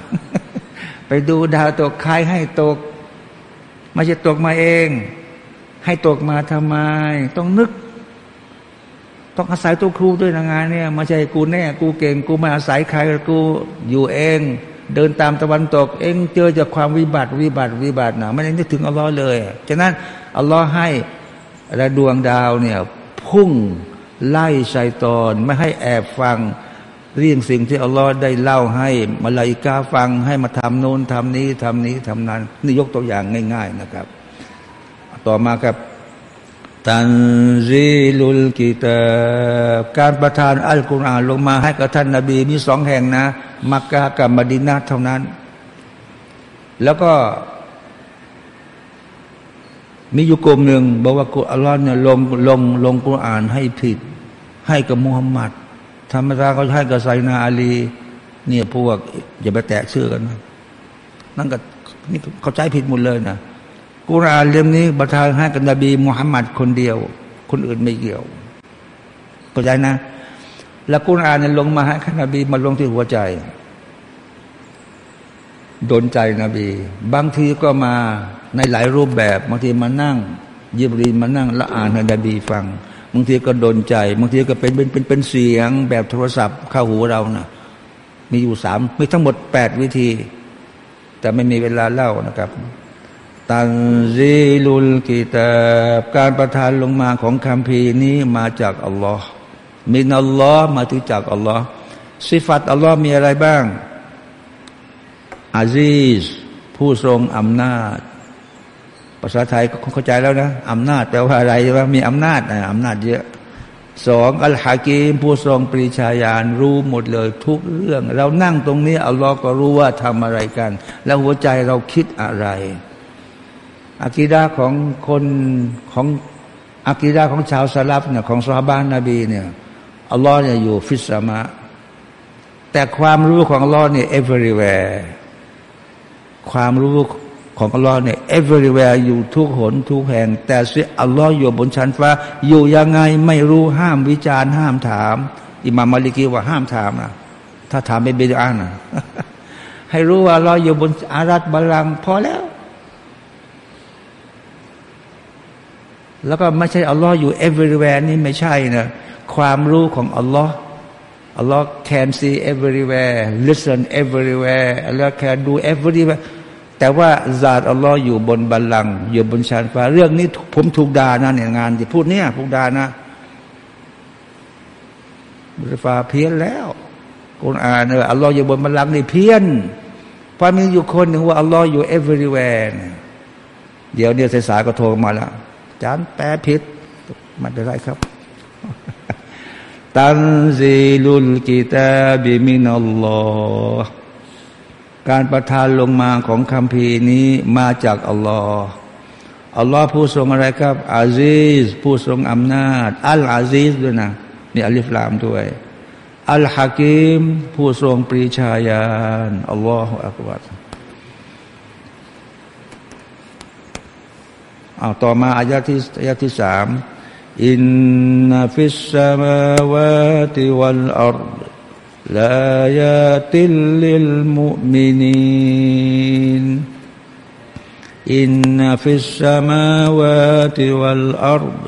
ไปดูดาวตกใครให้ตกไม่ใช่ตกมาเอง ให้ตกมาทำไม ต้องนึก ต้องอาศัยตัวครูด้วยนะงานเนี่ยไม่ใช่กูแน่ กูเก่ง กูไม่อาศัยใครกูอยู่เอง เดินตามตะวันตก เองเจอจากความวิบัติวิบัติวิบัติหนะไม่ได้นึกถึงอัลลอฮ์เลยฉะนั้นอัลลอฮ์ให้ระดวงดาวเนี่ยพุ่งไล่ชัยตอนไม่ให้แอบฟังเรื่องสิ่งที่อัลลอฮ์ได้เล่าให้มาลายกาฟังให้มาทำโน้นทำนี้ทำนี้ทำนั้น นี่ยกตัวอย่างง่าย ๆนะครับ ต่อมาครับ ตันซีลุลกิตาการประทานอัลกุรอานลงมาให้กับท่านนาบีมีสองแห่งนะ มักกะกับมดินาเท่านั้น แล้วก็มีอยู่กลุ่มหนึ่งบอกว่ากุอัลลอฮ์เนี่ยลงลงลงกุรอานให้ผิด ให้กับมุฮัมมัดธรรมดาเขาให้กับไซนาอาลี เนี่ยพวกอย่าไปแตะเชื่อกันนะนั่นก็นี่เขาใจผิดหมดเลยนะ กุรอานเล่มนี้ประทานให้กับนบีมุฮัมมัดคนเดียว คนอื่นไม่เกี่ยวเข้าใจนะ แล้วกุรอานเนี่ยลงมาให้นบีมาลงที่หัวใจโดนใจนบี บางทีก็มาในหลายรูปแบบบางทีมานั่ง ยิบรีมานั่งและอ่านให้นบีฟังบางทีก็โดนใจบางทีก็เป็นเป็นเป็นเป็นเสียงแบบโทรศัพท์เข้าหูเรานะ่ะ มีอยู่สามมีทั้งหมดแปดวิธี แต่ไม่มีเวลาเล่านะครับ ตันซีลุลกิตาบการประทานลงมาของคำพีนี้มาจากอัลลอฮ์มินอัลลอฮ์มาถึงจากอัลลอฮ์สิฟัตอัลลอฮ์มีอะไรบ้าง อาซีสผู้ทรงอำนาจ ภาษาไทยก็เข้าใจแล้วนะอำนาจแปลว่าอะไรว่ามีอำนาจนะอำนาจเยอะสองอัลฮากีมผู้ทรงปริชาญาณรู้หมดเลยทุกเรื่อง เรานั่งตรงนี้อัลลอฮ์ก็รู้ว่าทำอะไรกัน แล้วหัวใจเราคิดอะไร อากีดาของคนของอากีดาของชาวสลับเนี่ยของสฮาบานนบีเนี่ยอัลลอฮ์เนี่ยอยู่ฟิสมะแต่ความรู้ของอัลลอฮ์เนี่ย everywhere ความรู้ของอัลลอฮ์เนี่ย everywhere อยู่ทุกหนทุกแห่ง แต่สิอัลลอฮ์อยู่บนชั้นฟ้า อยู่ยังไงไม่รู้ห้ามวิจารณ์ห้ามถาม อิมามมาลิกีว่าห้ามถามนะถ้าถามไม่เบดอานะให้รู้ว่าเราอยู่บนอารัตบาลังพอแล้ว แล้วก็ไม่ใช่อัลลอฮ์อยู่ everywhere นี่ไม่ใช่นะความรู้ของอัลลอฮ์อัลลอฮ์ can see everywhere listen everywhere อัลลอฮ์ can do everywhere แต่ว่าซาตอัลลอฮ์อยู่บนบัลลังก์อยู่บนชานฟ้า เรื่องนี้ผมถูกด่านะเนี่ยงานที่พูดเนี่ยถูกด่านะบุรฟ้าเพี้ยนแล้วคุณอ่านเอออัลลอฮ์อยู่บนบัลลังก์นี่เพี้ยนพอมีอยู่คนหนึ่งว่าอัลลอฮ์อยู่ everywhere เดี๋ยวเนี่ยสายๆก็โทรมาแล้ว จานแปลผิดมันเป็นไรครับ ตันซีลุลกิตาบิมินัลลอฮ์การประทานลงมาของคำพีนี้มาจากอัลลอฮ์อัลลอฮ์ผู้ทรงอะไรครับ อาซีซผู้ทรงอำนาจ อัลอาซีซด้วยนะนี่อัลิฟลามด้วย อัลฮะกิมผู้ทรงปรีชาญาณอัลลอฮฺอักบัร เอาต่อมาอายะที่อายะที่สามإن في السماوات والأرض لآيات للمؤمنين إن في السماوات والأرض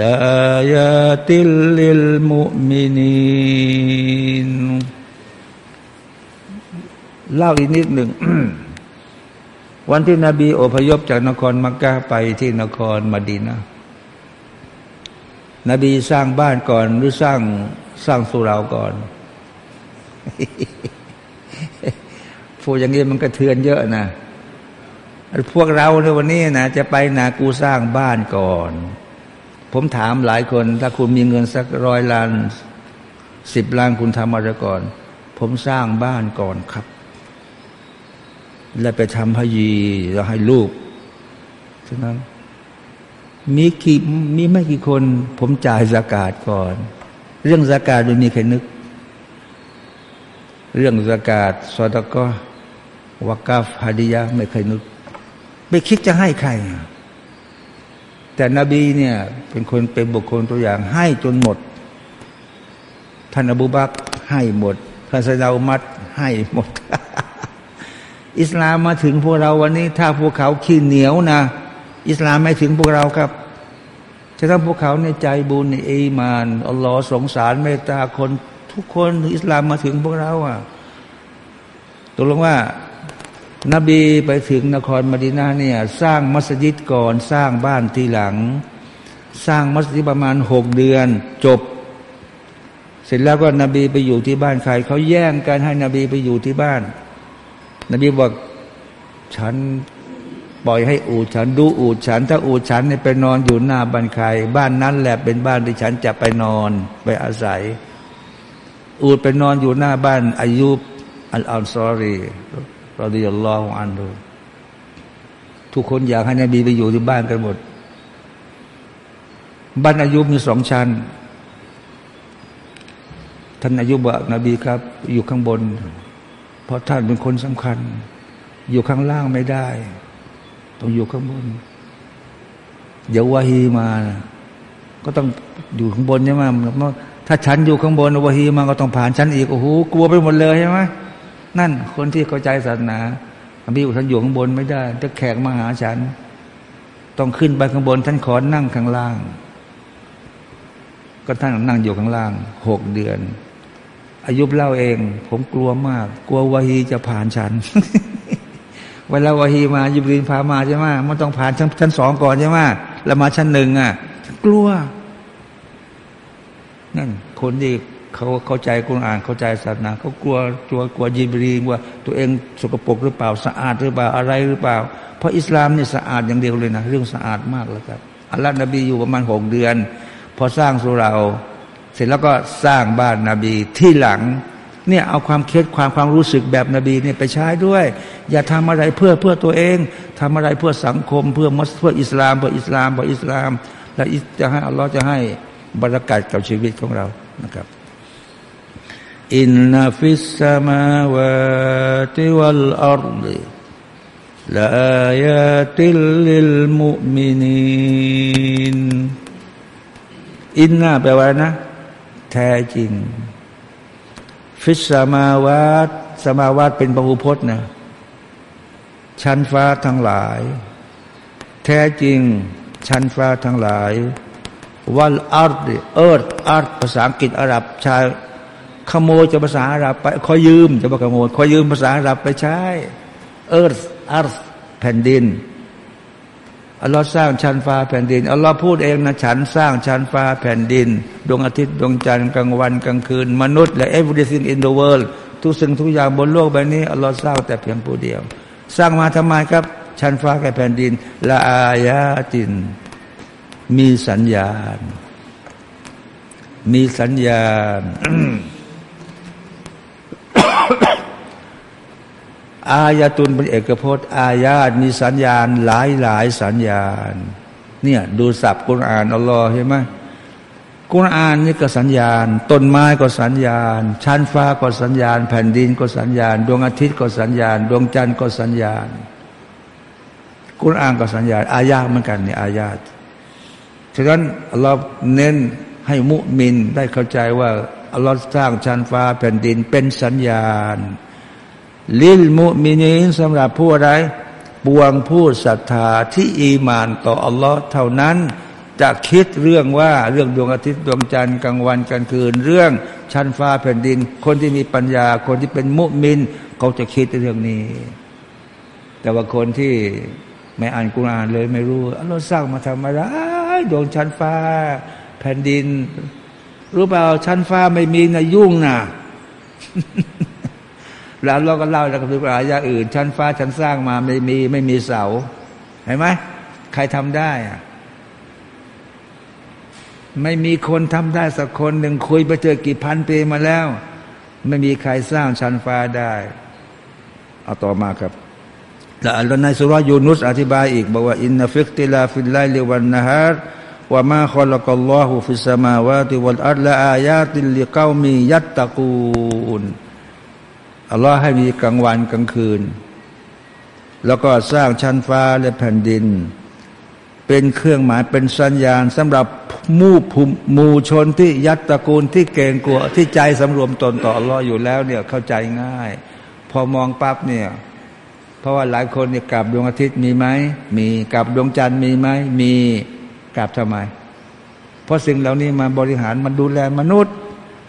لآيات للمؤมินีนเล่าอีกนิดหนึ่ง วันที่นบีอพยพจากนครมักกะไปที่นครมดีนะนบีสร้างบ้านก่อนหรือสร้างสร้างสุราก่อนพูดอย่างนี้มันก็เทือนเยอะนะพวกเราในวันนี้นะจะไปนากูสร้างบ้านก่อน ผมถามหลายคน ถ้าคุณมีเงินสักร้อยล้านสิบล้านคุณทำอะไรก่อน ผมสร้างบ้านก่อนครับ แล้วไปทำพยีแล้วให้ลูกฉะนั้นมีกี่มีไม่กี่คน ผมจ่ายสากาศก่อน เรื่องสากาศไม่มีใครนึก เรื่องสากาศสอดก็วากาฟฮาดิยะไม่เคยนึก ไม่คิดจะให้ใคร แต่นบีเนี่ยเป็นคนเป็นบุคคลตัวอย่างให้จนหมด ท่านอบูบักให้หมดท่านไซดาอุมัดให้หมด อิสลามมาถึงพวกเราวันนี้ ถ้าพวกเขาขี้เหนียวนะ อิสลามไม่ถึงพวกเราครับจะทำพวกเขาในใจบุญในอีมานอัลลอฮ์สงสารเมตตาคนทุกคนอิสลามมาถึงพวกเราอะตกลงว่านบีไปถึงนครมดีนาเนี่ย สร้างมัสยิดก่อนสร้างบ้านทีหลัง สร้างมัสยิดประมาณหกเดือน จบ เสร็จแล้วก็นบีไปอยู่ที่บ้านใครเขาแย่งกันให้นบีไปอยู่ที่บ้าน นบีบอกฉันปล่อยให้อูดฉันดูอูดฉัน ถ้าอูดฉันเนี่ยไปนอนอยู่หน้าบ้านใคร บ้านนั้นแหละเป็นบ้านที่ฉันจะไปนอนไปอาศัย อูดไปนอนอยู่หน้าบ้านอายุบอัลอัลซอรีรอดิยัลลอฮุอันดูทุกคนอยากให้นบีไปอยู่ที่บ้านกันหมด บ้านอายุมีสองชั้น ท่านอายุบอกนบีครับ อยู่ข้างบน เพราะท่านเป็นคนสำคัญ อยู่ข้างล่างไม่ได้ ต้องอยู่ข้างบนเดี๋ยววาฮีมานะก็ต้องอยู่ข้างบนใช่ไหมถ้าฉันอยู่ข้างบนวาฮีมาก็ต้องผ่านฉันอีกโอ้โหกลัวไปหมดเลยใช่ไหมนั่นคนที่เข้าใจศาสนาอภิฉันอยู่ข้างบนไม่ได้ถ้าแขกมาหาฉัน ต้องขึ้นไปข้างบนท่านขอนั่งข้างล่าง ก็ท่านนั่งอยู่ข้างล่างหกเดือน อายุเล่าเอง ผมกลัวมาก กลัววาฮีจะผ่านฉัน เวลาวาฮีมายิบรีนพามาใช่ไหมมันต้องผ่านชั้นชั้นสองก่อนใช่ไหมแล้วมาชั้นหนึ่งอะ กลัว นั่น คนที่เขาเข้าใจกุณอ่านเข้าใจศาสนาเขากลัวกลัวกลัวยิบรีนว่า ตัวเองสกปรกหรือเปล่าสะอาดหรือเปล่าอะไรหรือเปล่า เพราะอิสลามนี่สะอาดอย่างเดียวเลยนะเรื่องสะอาดมากเลยครับอัลลอฮ์นบีอยู่ประมาณหกเดือน พอสร้างสุรา เสร็จแล้วก็สร้างบ้านนาบีที่หลังเนี่ยเอาความคิดความความรู้สึกแบบนบีเนี่ยไปใช้ด้วย อย่าทำอะไรเพื่อเพื่อตัวเองทำอะไรเพื่อสังคมเพื่อมัสเพื่ออิสลามเพื่ออิสลามเพื่ออิสลาม แล้วจะให้อัลลอฮ์จะให้บารอกัตกับชีวิตของเรานะครับإن في السماوات والأرض لآيات للمؤمنين إنแปลว่านะ แท้จริง في السماوات سماواتเป็นพหูพจน์นะชั้นฟ้าทั้งหลาย แท้จริง ชั้นฟ้าทั้งหลายوالأرض earth أرضภาษาอังกฤษอาหรับชายขโมยจะภาษาอาหรับไปขอยืมจะบอกขโมยขอยืมภาษาอาหรับไปใช้ earth อัลแผ่นดิน อัลลอฮ์สร้างชั้นฟ้าแผ่นดินอัลลอฮ์พูดเองนะฉันสร้างชั้นฟ้าแผ่นดิน ดวงอาทิตย์ดวงจันทร์กลางวันกลางคืน มนุษย์และ everything in the world ทุกสิ่งทุกอย่างบนโลกใบนี้อัลลอฮ์สร้างแต่เพียงผู้เดียว สร้างมาทำไมครับ ชั้นฟ้ากับแผ่นดินละอายาติน มีสัญญาณ มีสัญญาณ อายาตุนเป็นเอกพจน์ อายาตมีสัญญาณหลายหลายสัญญาณ เนี่ยดูสับกุรอานอัลลอฮ์เห็นไหมกุรอานนี่ก็สัญญาณ ต้นไม้ก็สัญญาณ ชั้นฟ้าก็สัญญาณ แผ่นดินก็สัญญาณ ดวงอาทิตย์ก็สัญญาณ ดวงจันทร์ก็สัญญาณ กุรอานก็สัญญาณ อายาเหมือนกันนี่อายาตฉะนั้นเราเน้นให้มุมินได้เข้าใจว่าอัลลอฮ์สร้างชั้นฟ้าแผ่นดินเป็นสัญญาณ ลิลมุมินีนสำหรับผู้ใดปวงผู้ศรัทธาที่อีมานต่ออัลลอฮ์เท่านั้น จะคิดเรื่องว่าเรื่องดวงอาทิตย์ดวงจันทร์กลางวันกลางคืน เรื่องชั้นฟ้าแผ่นดิน คนที่มีปัญญา คนที่เป็นมุมิน เขาจะคิดเรื่องนี้ แต่ว่าคนที่ไม่อ่านกุรานเลยไม่รู้อัลลอฮ์สร้างมาทำอะไรดวงชั้นฟ้า แผ่นดิน รู้เปล่าชั้นฟ้าไม่มีนะยุ่งนะ แล้วเราก็เล่าแล้วก็คืออายาอื่น ชั้นฟ้าชั้นสร้างมาไม่มีไม่มีเสา เห็นไหมใครทำได้อะไม่มีคนทำได้สักคนหนึ่งคุยไปเจอกี่พันปีมาแล้ว ไม่มีใครสร้างชั้นฟ้าได้เอาต่อมาครับแล้วในสุรยูนุสอธิบายอีกบอกว่าอินนฟิกติลาฟิลไลลิวันนะฮาร์ว่ามาขลักอัลลอฮฺฟิสมาวาติวัลอัลลอายาติลิกามียัตตะกูน อัลลอฮ์ให้มีกลางวันกลางคืน แล้วก็สร้างชั้นฟ้าและแผ่นดิน เป็นเครื่องหมายเป็นสัญญาณสำหรับมู่ภูมูชนที่ยัดตระกูลที่เก่งกลัว ที่ใจสำรวมตนต่ออัลลอฮ์อยู่แล้วเนี่ยเข้าใจง่าย พอมองปั๊บเนี่ยเพราะว่าหลายคนเนี่ยกราบดวงอาทิตย์มีไหมมีกราบดวงจันทร์มีไหมมีกราบทำไม เพราะสิ่งเหล่านี้มาบริหารมันดูแลมนุษย์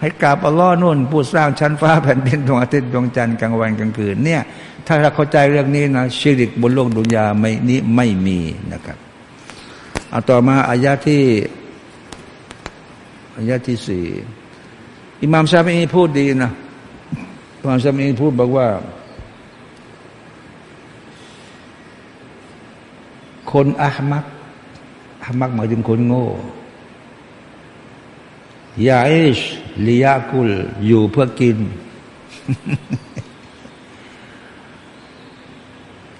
ให้กราบอัลลอฮ์นู่นผู้สร้างชั้นฟ้าแผ่นดินดวงอาทิตย์ดวงจันทร์กลางวันกลางคืนเนี่ย ถ้าเราเข้าใจเรื่องนี้นะชีริกบนโลกดุนยาไม่นี้ไม่มีนะครับเอาต่อมาอายะที่อายะที่สี่อิหม่ามชามีพูดดีนะอิหม่ามชามีพูดบอกว่า คนอามักอามักหมายถึงคนโง่ยาอิช ลิยากุลอยู่เพื่อกิน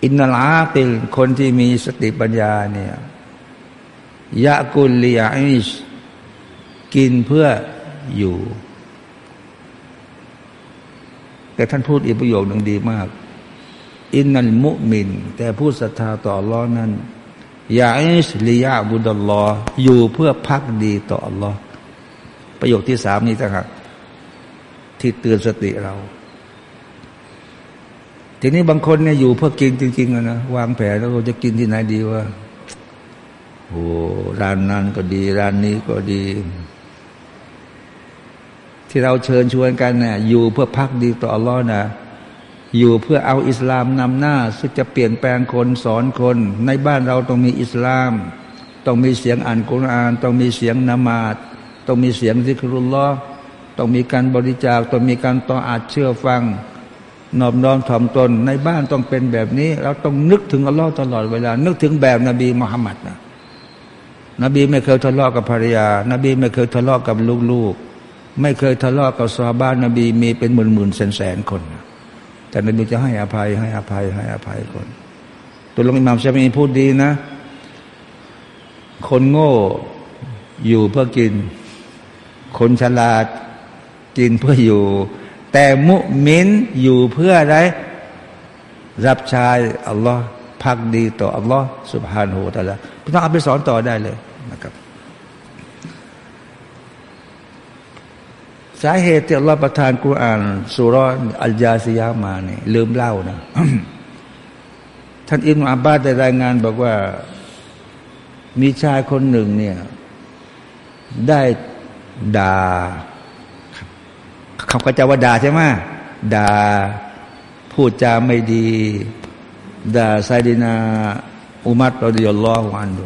อินนลาติลคนที่มีสติปัญญาเนี่ยยากุลลิยาอิชกินเพื่ออยู่ แต่ท่านพูดอีกประโยคหนึ่งดีมาก อินนัลมุมิน แต่ผู้ศรัทธาต่ออัลลอนั้นยาอิชลิยาบุดัลลออยู่เพื่อพักดีต่ออัลลอฮ์ ประโยคที่สามนี้นะครับที่เตือนสติเรา ทีนี้บางคนเนี่ยอยู่เพื่อกินจริงๆนะวางแผนแล้วจะกินที่ไหนดีว่าโอ้ร้านนั้นก็ดี ร้านนี้ก็ดี ที่เราเชิญชวนกันเนี่ยอยู่เพื่อพักดีต่ออัลลอฮ์นะอยู่เพื่อเอาอิสลามนำหน้าซึ่งจะเปลี่ยนแปลงคนสอนคน ในบ้านเราต้องมีอิสลาม ต้องมีเสียงอ่านกุรอาน ต้องมีเสียงนมาด ต้องมีเสียงซิกรุลลอต้องมีการบริจาคต้องมีการต่ออาจเชื่อฟังนอบน้อมถ่อมตนในบ้านต้องเป็นแบบนี้ เราต้องนึกถึงอัลลอฮ์ตลอดเวลา นึกถึงแบบนบีมุฮัมมัดนะนบีไม่เคยทะเลาะกับภรรยา นบีไม่เคยทะเลาะกับลูกๆ ไม่เคยทะเลาะกับซาบ้านนบีมีเป็นหมื่นหมื่นแสนแสนคนแต่นบีจะให้อภัยให้อภัยให้อภัยคน ตัวลงอิหม่ามชามีพูดดีนะ คนโง่อยู่เพื่อกิน คนฉลาดกินเพื่ออยู่ แต่มุมินอยู่เพื่ออะไร รับใช้อัลลอฮ์พักดีต่ออัลลอฮ์สุบฮานโฮตะละพี่น้องเอาไปสอนต่อได้เลยนะครับสาเหตุที่อัลลอฮ์ประทานกุรอานสุรอัลยาซียามาเนี่ยลืมเล่านะท่านอิมอับบาดได้รายงานบอกว่า มีชายคนหนึ่งเนี่ย ได้ ด่าคำก็จะว่าด่าใช่ไหมด่าพูดจาไม่ดีด่าไซดินา อุมัดรดิยลลอฮุอันดุ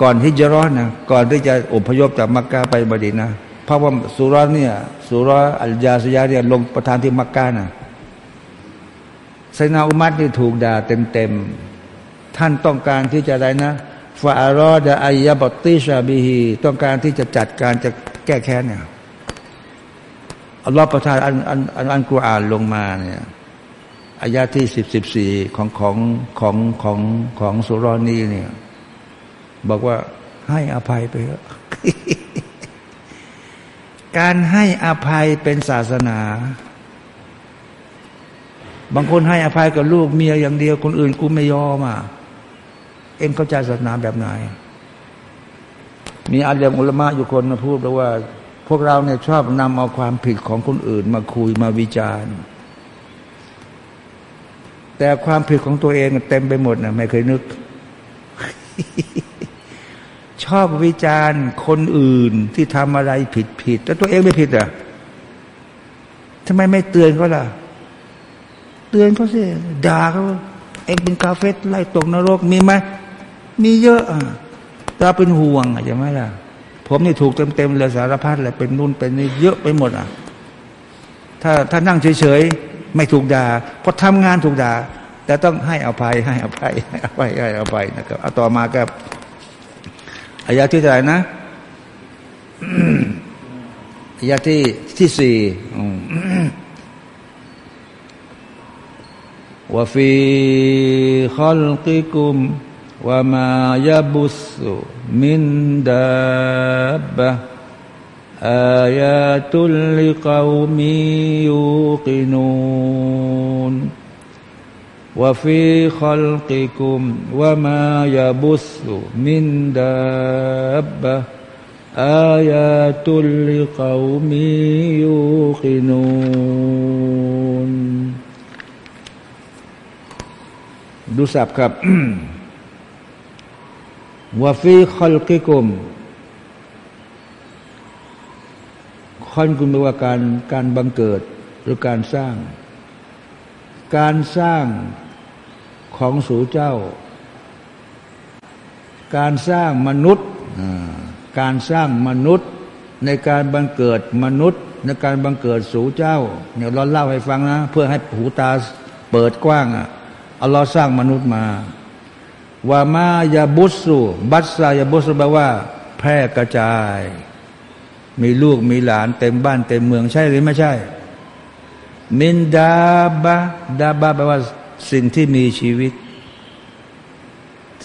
ก่อนที่จะร้อนนะก่อนที่จะอพยพจากมักกะไปมดีนะเพราะว่าสุรเนี่ยสุรอัลยาสยาเนี่ยลงประธานที่มักกะนะไซนาอุมัดนี่ถูกด่าเต็มๆท่านต้องการที่จะอะไรนะ ฟาอารอดะอายะบติชาบิฮีต้องการที่จะจัดการจะแก้แค้นเนี่ยอัลลอฮฺประทานอันอันอันอันกุรอานลงมาเนี่ยอายะที่สิบสิบสี่ของของของของของสุรนีเนี่ย บอกว่าให้อภัยไปเถอะการให้อภัยเป็นศาสนา บางคนให้อภัยกับลูกเมียอย่างเดียว คนอื่นกูไม่ยอมอะ เองเข้าใจศาสนาแบบไหน มีอาจารย์อุลมะอยู่คนมาพูดแล้วว่า พวกเราเนี่ยชอบนำเอาความผิดของคนอื่น มาคุยมาวิจารณ์ แต่ความผิดของตัวเองเต็มไปหมดนะไม่เคยนึก ชอบวิจารณ์คนอื่นที่ทำอะไรผิดผิดแต่ตัวเองไม่ผิดอะทำไมไม่เตือนเขาล่ะ เตือนเขาสิด่าเขาเองเป็นกาเฟตไล่ตกนรกมีไหม มีเยอะอะตาเป็นห่วงใช่ไหมล่ะ ผมนี่ถูกเต็มๆเลยสารพัดเลยเป็นนู่นเป็นนี่เยอะไปหมดอะ ถ้าถ้านั่งเฉยๆไม่ถูกด่าพอทำงานถูกด่าแต่ต้องให้อภัยให้อภัยให้อภัยให้อภัยนะครับเอาต่อมากับอายาที่เท่าไหร่นะอายาที่ที่สี่ว่าฟีขัลกิกุม ว่ามายบุสุมินดาบะอายาตุลิกาวมียุกินูนว่าฟีขลกิคุมว่ามายบุสุมินดาบะอายาตุลิกาวมียุกินูนดูสับครับ วาฟีคอลกิกุมคอนกุมแปลว่าการการบังเกิดหรือการสร้าง การสร้างของสูเจ้า การสร้างมนุษย์การสร้างมนุษย์ ในการบังเกิดมนุษย์ ในการบังเกิดสูเจ้าเนี่ยเราเล่าให้ฟังนะ เพื่อให้หูตาเปิดกว้างอะอัลลอฮ์สร้างมนุษย์มา วามายาบุสุบัสซายาบุสุแปลว่า แพร่กระจาย มีลูกมีหลานเต็มบ้านเต็มเมืองใช่หรือไม่ใช่ มินดาบะดาบะแปลว่า สิ่งที่มีชีวิต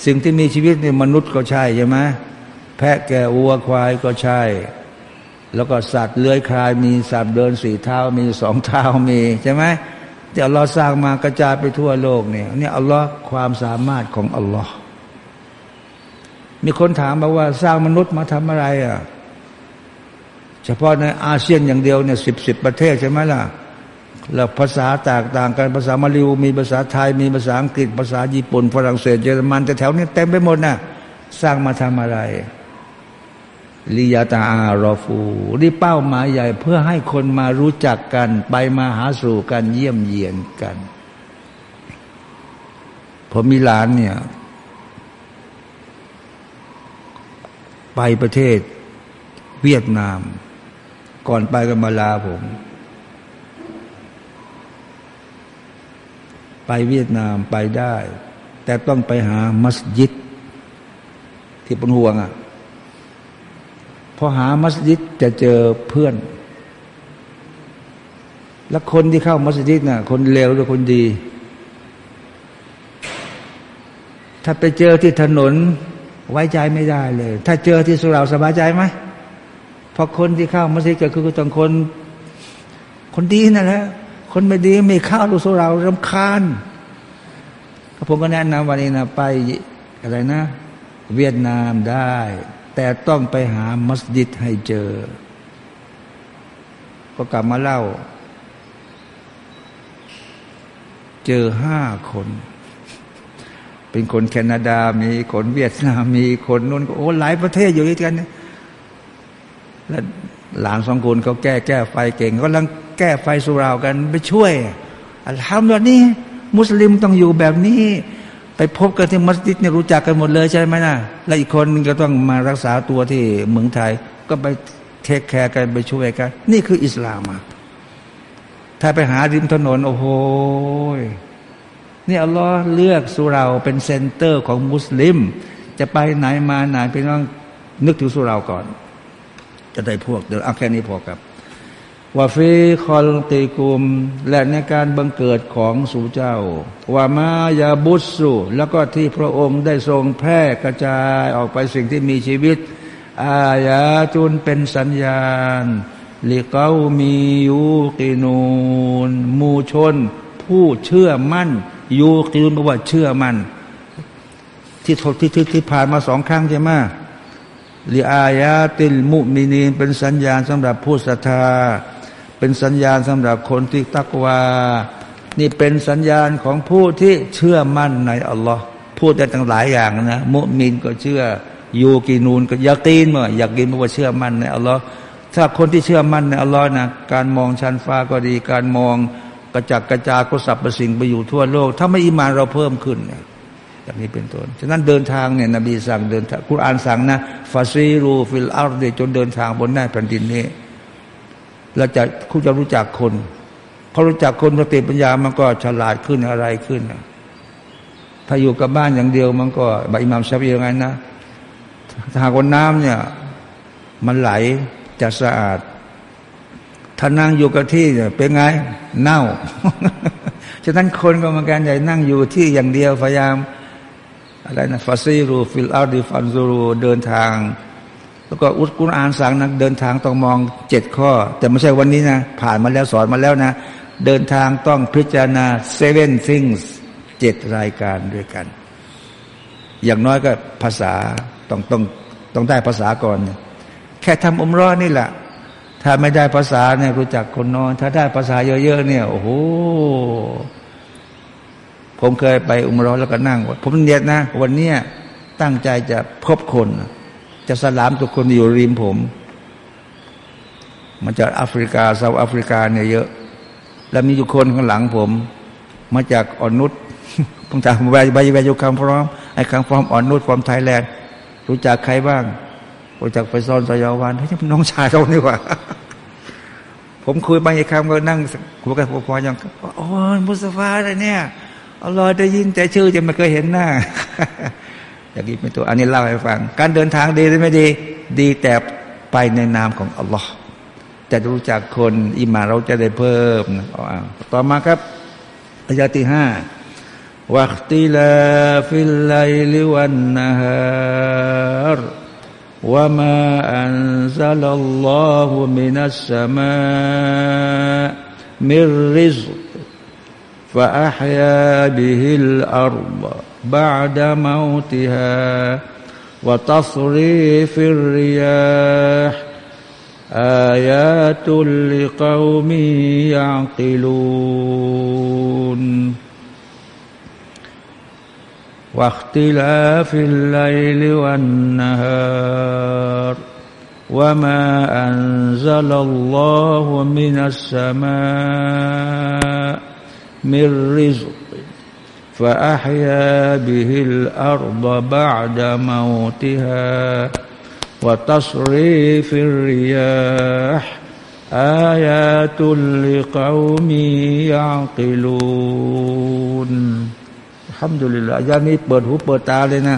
สิ่งที่มีชีวิตนี่มนุษย์ก็ใช่ใช่ไหมแพะแกะวัวควายก็ใช่ แล้วก็สัตว์เลื้อยคลายมีสัตว์เดินสี่เท้ามีสองเท้ามีใช่ไหม ที่อัลลอฮ์สร้างมากระจายไปทั่วโลกเนี่ยนี่อัลลอฮ์ความสามารถของอัลลอฮ์มีคนถามมาว่าสร้างมนุษย์มาทำอะไรอะเฉพาะในอาเซียนอย่างเดียวเนี่ยสิบสิบประเทศใช่ไหมล่ะแล้วภาษาแตกต่างกันภาษามาลิวมีภาษาไทย มีภาษาอังกฤษ ภาษาญี่ปุ่นฝรั่งเศสเยอรมันแต่แถวนี้เต็มไปหมดนะ่ะสร้างมาทำอะไร ลิยาตาอารอฟูนี่เป้าหมายใหญ่เพื่อให้คนมารู้จักกัน ไปมาหาสู่กันเยี่ยมเยียนกันผมมีหลานเนี่ย ไปประเทศเวียดนาม ก่อนไปก็มาลาผม ไปเวียดนามไปได้ แต่ต้องไปหามัสยิด ที่เป็นห่วงอะ่ะ พอหามัสยิดจะเจอเพื่อน แล้วคนที่เข้ามัสยิดน่ะ คนเลวหรือคนดี ถ้าไปเจอที่ถนนไว้ใจไม่ได้เลย ถ้าเจอที่สุราสบายใจไหมเพราะคนที่เข้ามัสยิดก็คือต้องคน คนดีนั่นแหละคนไม่ดีไม่เข้าลูสุรารำคาญผมก็แนะนำวันนี้นะไปอะไรนะ เวียดนามได้ แต่ต้องไปหามัสยิดให้เจอ ก็กลับมาเล่า เจอห้าคน เป็นคนแคนาดามีคนเวียดนามมีคนนู้นโอ้หลายประเทศอยู่ด้วยกันแล้วหลานสองคนเขาแก้แก้ไฟเก่งก็ลังแก้ไฟสุเหร่ากันไปช่วยอัลฮัมดุลิลลาฮ์นี่มุสลิมต้องอยู่แบบนี้ ไปพบกันที่มัสยิดเนี่ยรู้จักกันหมดเลยใช่ไหมนะและอีกคนนึงก็ต้องมารักษาตัวที่เมืองไทย ก็ไป take care กันไปช่วยกัน นี่คืออิสลามอะถ้าไปหาริมถนน โอ้โหนี่อัลลอฮ์เลือกสุเราเป็น center ของมุสลิม จะไปไหนมาไหนพี่น้องนึกถึงสุเราก่อน จะได้พวกเดี๋ยวเอาแค่นี้พอครับ وفي خلقكم และในการบังเกิดของสู่เจ้าوما يبثแล้วก็ที่พระองค์ได้ทรงแพร่กระจายออกไปสิ่งที่มีชีวิต อายาจุนเป็นสัญญาณลิเกามียูกินูนมูชน ผู้เชื่อมั่น ยูกินูนแปลว่าเชื่อมั่น ที่ที่ที่ที่ผ่านมาสองครั้งใช่ไหมลิอายาติลมุมินีนเป็นสัญญาณสำหรับผู้ศรัทธา เป็นสัญญาณสำหรับคนที่ตักวา นี่เป็นสัญญาณของผู้ที่เชื่อมั่นในอัลลอฮ์พูดได้ตั้งหลายอย่างนะ มุมินก็เชื่อ ยูกีนูนก็ยากีนมาอยากกินเพราะว่าเชื่อมั่นในอัลลอฮ์ถ้าคนที่เชื่อมั่นในอัลลอฮ์นะการมองชั้นฟ้าก็ดี การมองกระจักกระจาก็สับประสิ่งไปอยู่ทั่วโลก ถ้าไม่อิมานเราเพิ่มขึ้นเนี่ยอย่างนี้เป็นต้น ฉะนั้นเดินทางเนี่ยนบีสั่งเดินทางคุรานสั่งนะฟาซีรูฟิลอาร์ดจนเดินทางบนหน้าแผ่นดินนี้ เราจะคุณจะรู้จักคนพอรู้จักคนสติปัญญามันก็ฉลาดขึ้นอะไรขึ้น ถ้าอยู่กับบ้านอย่างเดียวมันก็ใบอิมามชาบีอย่างนั้นะถ้าหากว่าน้ำเนี่ย มันไหลจะสะอาด ถ้านั่งอยู่กับที่เนี่ยเป็นไง เน่า ฉะนั้นคนก็เหมือนกันใหญ่นั่งอยู่ที่อย่างเดียวพยายามอะไรนะفسيروا في الأرض فانظرواเดินทาง แล้วก็อุตกุรอานสั่งนักเดินทางต้องมองเจ็ดข้อ แต่ไม่ใช่วันนี้นะ ผ่านมาแล้วสอนมาแล้วนะ เดินทางต้องพิจารณา seven things เจ็ดรายการด้วยกัน อย่างน้อยก็ภาษาต้องต้องต้องได้ภาษาก่อน แค่ทำอมรอนี่แหละถ้าไม่ได้ภาษาเนี่ยรู้จักคนนอนถ้าได้ภาษาเยอะๆเนี่ยโอ้โหผมเคยไปอุมรอแล้วก็นั่ง ผมเนียดนะ วันเนี้ยตั้งใจจะพบคน จะสลามทุกคนอยู่ริมผม มาจากแอฟริกาเซาแอฟริกาเนี่ยเยอะ แล้วมีอยู่คนข้างหลังผม มาจากอ่อนนุชผมถามไปไปไปอยู่คำพร้อมไอ้คำพร้อมอ่อนนุชความไทยแลนด์รู้จักใครบ้างรู้จักไฟซอนสยาวันเฮ้ยน้องชายเรานี่ว่า ผมคุยไปอีกคำก็นั่งคุยกับพอยังโอ้มุสฟาอะไรเนี่ยอัลลอฮ์ได้ยินแต่ชื่อจะไม่เคยเห็นหน้า อย่างนี้เป็นตัวอันนี้เล่าให้ฟัง การเดินทางดีหรือไม่ดี ดีแต่ไปในนามของอัลลอฮ์จะรู้จักคนอิมาเราจะได้เพิ่มต่อมาครับอายาที่ห้าواختلاف الليل والنهار وما أنزل الله من السماء من رزق فأحيا به الأرض بعد موتها وتصريف الرياح. آيات لقوم يعقلون. واختلاف الليل والنهار. وما أنزل الله من السماء من رزق. فأحيا به الأرض بعد موتها وتصريف الرياح آيات لقوم يعقلون الحمد لله ยานี้เปิดหูเปิดตาเลยนะ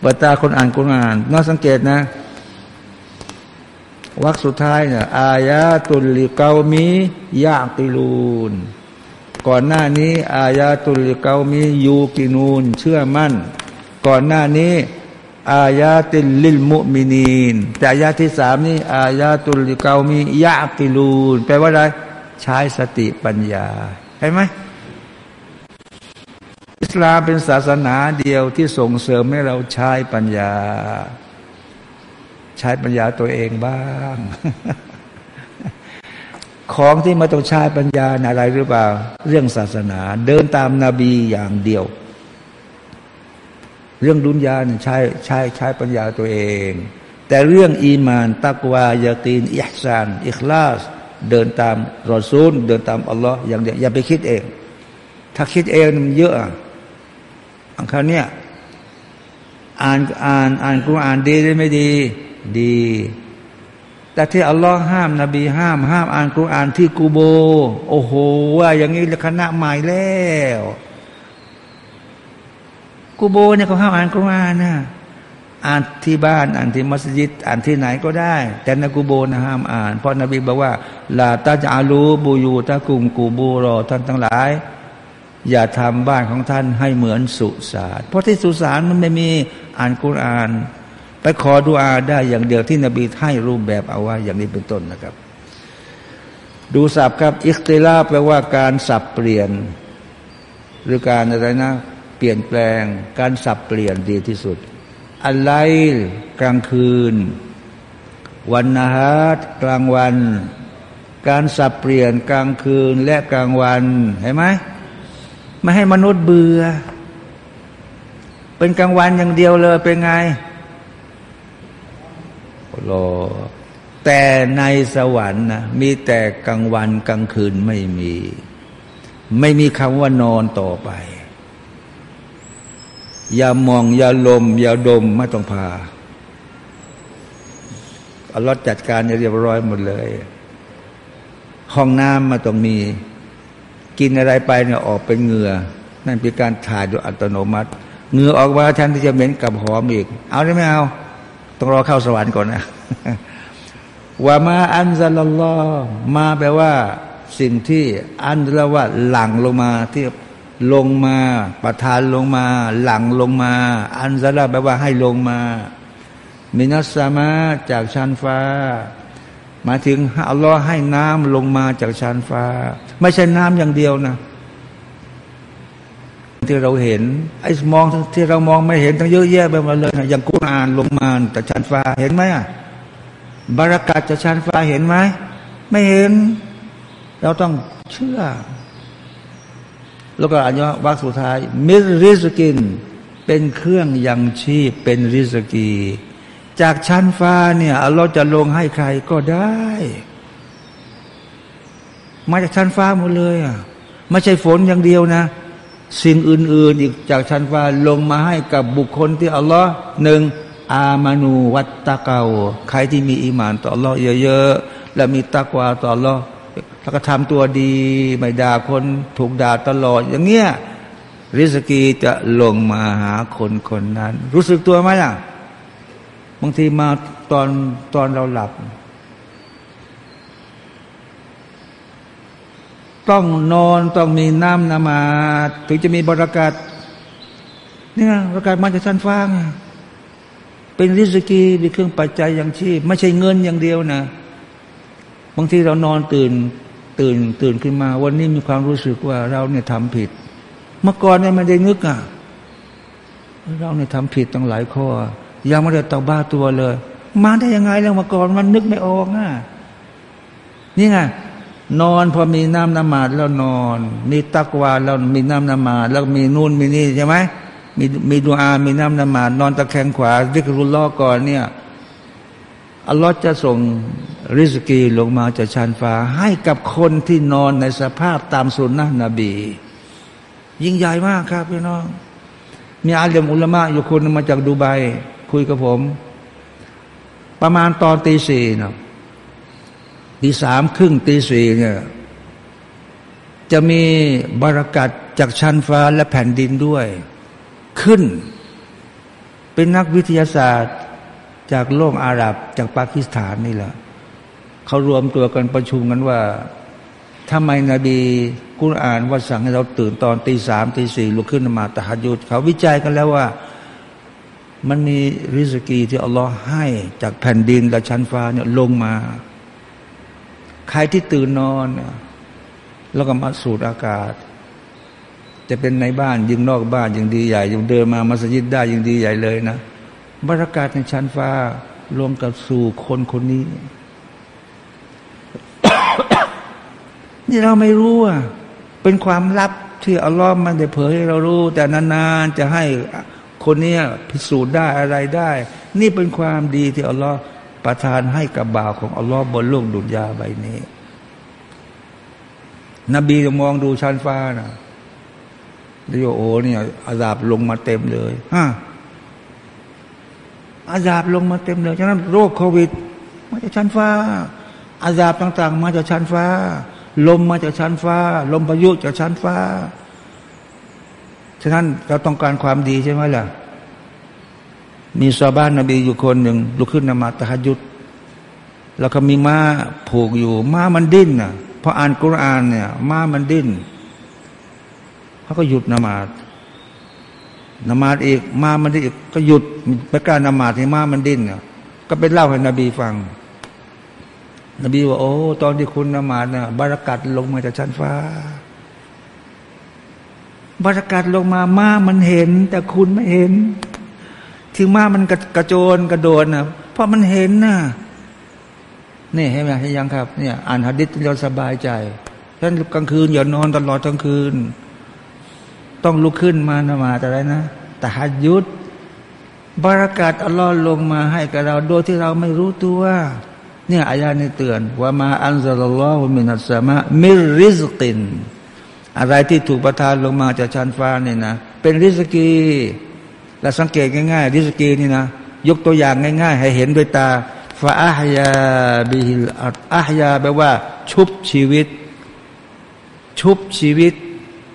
เปิดตาคนอ่านคนอ่านน่าสังเกตนะวักสุดท้ายเนี่ยอายาตุลิกามียาติลูน ก่อนหน้านี้ آيات لقوم يوقنون เชื่อมั่น ก่อนหน้านี้ لآيات للمؤمنين แต่อายาที่สามนี้آيات لقوم يعقلونแปลว่าอะไรใช้สติปัญญาเห็นไหมอิสลามเป็นศาสนาเดียวที่ส่งเสริมให้เราใช้ปัญญา ใช้ปัญญาตัวเองบ้าง ของที่มาต้องใช้ปัญญาอะไรหรือเปล่า เรื่องศาสนา เดินตามนาบีอย่างเดียว เรื่องดุนยาใช้ใช้ใช้ปัญญาตัวเอง แต่เรื่องอีมาน ตักวายาตีนอิฮซานอิคลาส เดินตามรอซูล เดินตามอัลลอฮ์อย่างเดียวอย่าไปคิดเอง ถ้าคิดเองมันเยอะอังคารเนี้ยอ่านอ่านอ่านกุรอานดีได้ไม่ดี ดี แต่ที่อัลลอฮ์ห้ามนบีห้าม ห้ามอ่านกุรอานที่กูโบ โอ้โหว่าอย่างนี้คณะใหม่แล้วกูโบเนี่ยเขาห้ามอ่านกุรอานนะอ่านที่บ้านอ่านที่มัสยิดอ่านที่ไหนก็ได้ แต่ในกูโบนะห้ามอ่าน เพราะนบีบอกว่าลาตาจารูบูยูตะกุมกูโบรอท่านทั้งหลาย อย่าทำบ้านของท่านให้เหมือนสุสานเพราะที่สุสานมันไม่มีอ่านกุรอาน ขอดุอาได้อย่างเดียวที่นบีให้รูปแบบเอาไว้อย่างนี้เป็นต้นนะครับ ดูสับครับ อิสติลาแปลว่าการสับเปลี่ยน หรือการอะไรนะ เปลี่ยนแปลง การสับเปลี่ยนดีที่สุด อะไรกลางคืน วันนาฮัดกลางวัน การสับเปลี่ยนกลางคืนและกลางวันเห็นไหมไม่ให้มนุษย์เบื่อ เป็นกลางวันอย่างเดียวเลยเป็นไง โลแต่ในสวรรค์นะมีแต่กลางวันกลางคืนไม่มี ไม่มีคำว่านอนต่อไป อย่ามองอย่าลม อย่าดมไม่ต้องพาอัลลอฮ์จัดการเรียบร้อยหมดเลย ห้องน้ำมาต้องมี กินอะไรไปเนี่ยออกเป็นเหงื่อ นั่นเป็นการถ่ายโดยอัตโนมัติ เหงื่อออกมาแทนที่จะเหม็นกับหอมอีก เอาได้ไหมเอา ต้องรอเข้าสวรรค์ก่อนนะว่ามาอันซาลลอมาแปลว่า สิ่งที่อันละว่า หลั่งลงมาที่ลงมาประทานลงมา หลังลงมา อันซาลาแปลว่าให้ลงมา มินัสมาจากชั้นฟ้า มาถึงอัลลอฮ์ให้น้ำลงมาจากชั้นฟ้า ไม่ใช่น้ำอย่างเดียวนะ ที่เราเห็น ไอ้มองที่เรามองไม่เห็นทั้งเยอะแยะไปหมดเลยอย่างกุรอานลงมาจากชั้นฟ้าเห็นไหมอะบารักัดจากชั้นฟ้าเห็นไหมไม่เห็น เราต้องเชื่อ แล้วก็อันนี้วักสุดท้ายมิริสกิน เป็นเครื่องยังชีพเป็นริสกี จากชั้นฟ้าเนี่ยเราจะลงให้ใครก็ได้ มาจากชั้นฟ้าหมดเลยอะไม่ใช่ฝนอย่างเดียวนะ สิ่งอื่น ๆ อีกจากชั้นฟ้าลงมาให้กับบุคคลที่อัลลอฮ์หนึ่งอามานูวัตตะเกาใครที่มีอีมานต่ออัลลอฮ์เยอะๆและมีตักวาต่ออัลลอฮ์แล้วก็ทำตัวดี ไม่ด่าคนถูกด่าตลอด อย่างเงี้ยริสกีจะลงมาหาคนคนนั้น รู้สึกตัวไหมล่ะบางทีมาตอนตอนเราหลับ ต้องนอนต้องมีน้ำนมาถึงจะมีบรากัดเนี่ยบรากัดมาจากชั้นฟ้างเป็นริสกีเป็นเครื่องปัจจัยอย่างชีพ ไม่ใช่เงินอย่างเดียวนะบางทีเรานอนตื่นตื่นตื่นขึ้นมา วันนี้มีความรู้สึกว่าเราเนี่ยทำผิด เมื่อก่อนเนี่ยไม่ได้นึกอะเราเนี่ยทำผิดตั้งหลายข้อ ยังไม่ได้ตอบ้าตัวเลย มาได้ยังไงแล้วเมื่อก่อนมันนึกไม่ออกอะนี่ไง นอนพอมีน้ำนมาดแล้วนอน มีตักวาแล้วมีน้ำนมาดแล้วมีนู่นมีนี่ใช่ไหมมีมีดูอา มีน้ำนมาดนอนตะแคงขวาดิกรุลลอก่อนเนี่ยอัลลอฮ์จะส่งริสกีลงมาจากชานฟ้า ให้กับคนที่นอนในสภาพตามสุนนะนบี ยิ่งใหญ่มากครับพี่น้อง มีอาลีมอุลามะอยู่คนมาจากดูไบคุยกับผม ประมาณตอนตีสี่เนาะ ตีสามครึ่งตีสี่เนี่ยจะมีบารักัดจากชั้นฟ้าและแผ่นดินด้วย ขึ้น เป็นนักวิทยาศาสตร์จากโลกอาหรับจากปากีสถานนี่แหละเขารวมตัวกันประชุมกันว่าทำไมนบีกุรอานว่าสั่งให้เราตื่นตอนตีสามตีสี่ลุกขึ้นมาตะฮัดยุดเขาวิจัยกันแล้วว่า มันมีริสกีที่อัลลอฮ์ให้จากแผ่นดินและชั้นฟ้าเนี่ยลงมา ใครที่ตื่นนอนแล้วก็มาสูดอากาศ จะเป็นในบ้านยิงนอกบ้านยิงดีใหญ่ยิงเดินมามัสยิดได้ยิงดีใหญ่เลยนะบรรยากาศในชั้นฟ้ารวมกับสู่คนคนนี้ นี่เราไม่รู้อะเป็นความลับที่อัลลอฮ์มันได้เผยให้เรารู้ แต่นานๆจะให้คนนี้พิสูจน์ได้อะไรได้ นี่เป็นความดีที่อัลลอฮ์ ประทานให้กับบ่าวของอัลลอฮ์บนโลกดุนยาใบนี้ นบีจะมองดูชั้นฟ้านะเรียกโอเนี่ยอาซาบลงมาเต็มเลยฮะอาซาบลงมาเต็มเลย ฉะนั้นโรคโควิด มาจากชั้นฟ้า อาซาบต่าง ๆ มาจากชั้นฟ้า ลมมาจากชั้นฟ้า ลมพายุจากชั้นฟ้า ฉะนั้นเราต้องการความดีใช่ไหมล่ะ มีชาวบ้านนบีอยู่คนหนึ่งลุกขึ้นนมาตะฮัยุดแล้วก็มีม้าผูกอยู่ ม้ามันดิ้นน่ะพออ่านกุรานเนี่ยม้ามันดิ้นเขาก็หยุดนมาดนมาดอีกม้ามันดิ้นก็หยุดไม่กล้านมาดให้ม้ามันดิ้นเนี่ยก็ไปเล่าให้นบีฟัง นบีว่า โอ้ตอนที่คุณนมาดน่ะบารักัดลงมาจากชั้นฟ้าบารักัดลงมา ม้ามันเห็น แต่คุณไม่เห็น ถึงม้ามันกระโจนกระโดดนะเพราะมันเห็นน่ะนี่เห็นไหมเห็นยังครับเนี่ยอ่านหะดิษเราสบายใจฉะนั้นกลางคืนอย่านอนตลอดทั้งคืน ต้องลุกขึ้นมานมาแต่ไรนะแตะฮัดยุดบารักัดอัลลอฮ์ลงมาให้กับเราโดยที่เราไม่รู้ตัวเนี่ยอายานี้เตือนว่ามาอันซาลลอฮุมินัสสมะมิริสกิน อะไรที่ถูกประทานลงมาจากชั้นฟ้าเนี่ยนะ เป็นริสกี เราสังเกตง่ายๆริสกีนี่นะยกตัวอย่างง่าย ๆ ให้เห็นด้วยตาฟาอาฮยาบิฮิลอาฮยาแปลว่า ชุบชีวิต ชุบชีวิต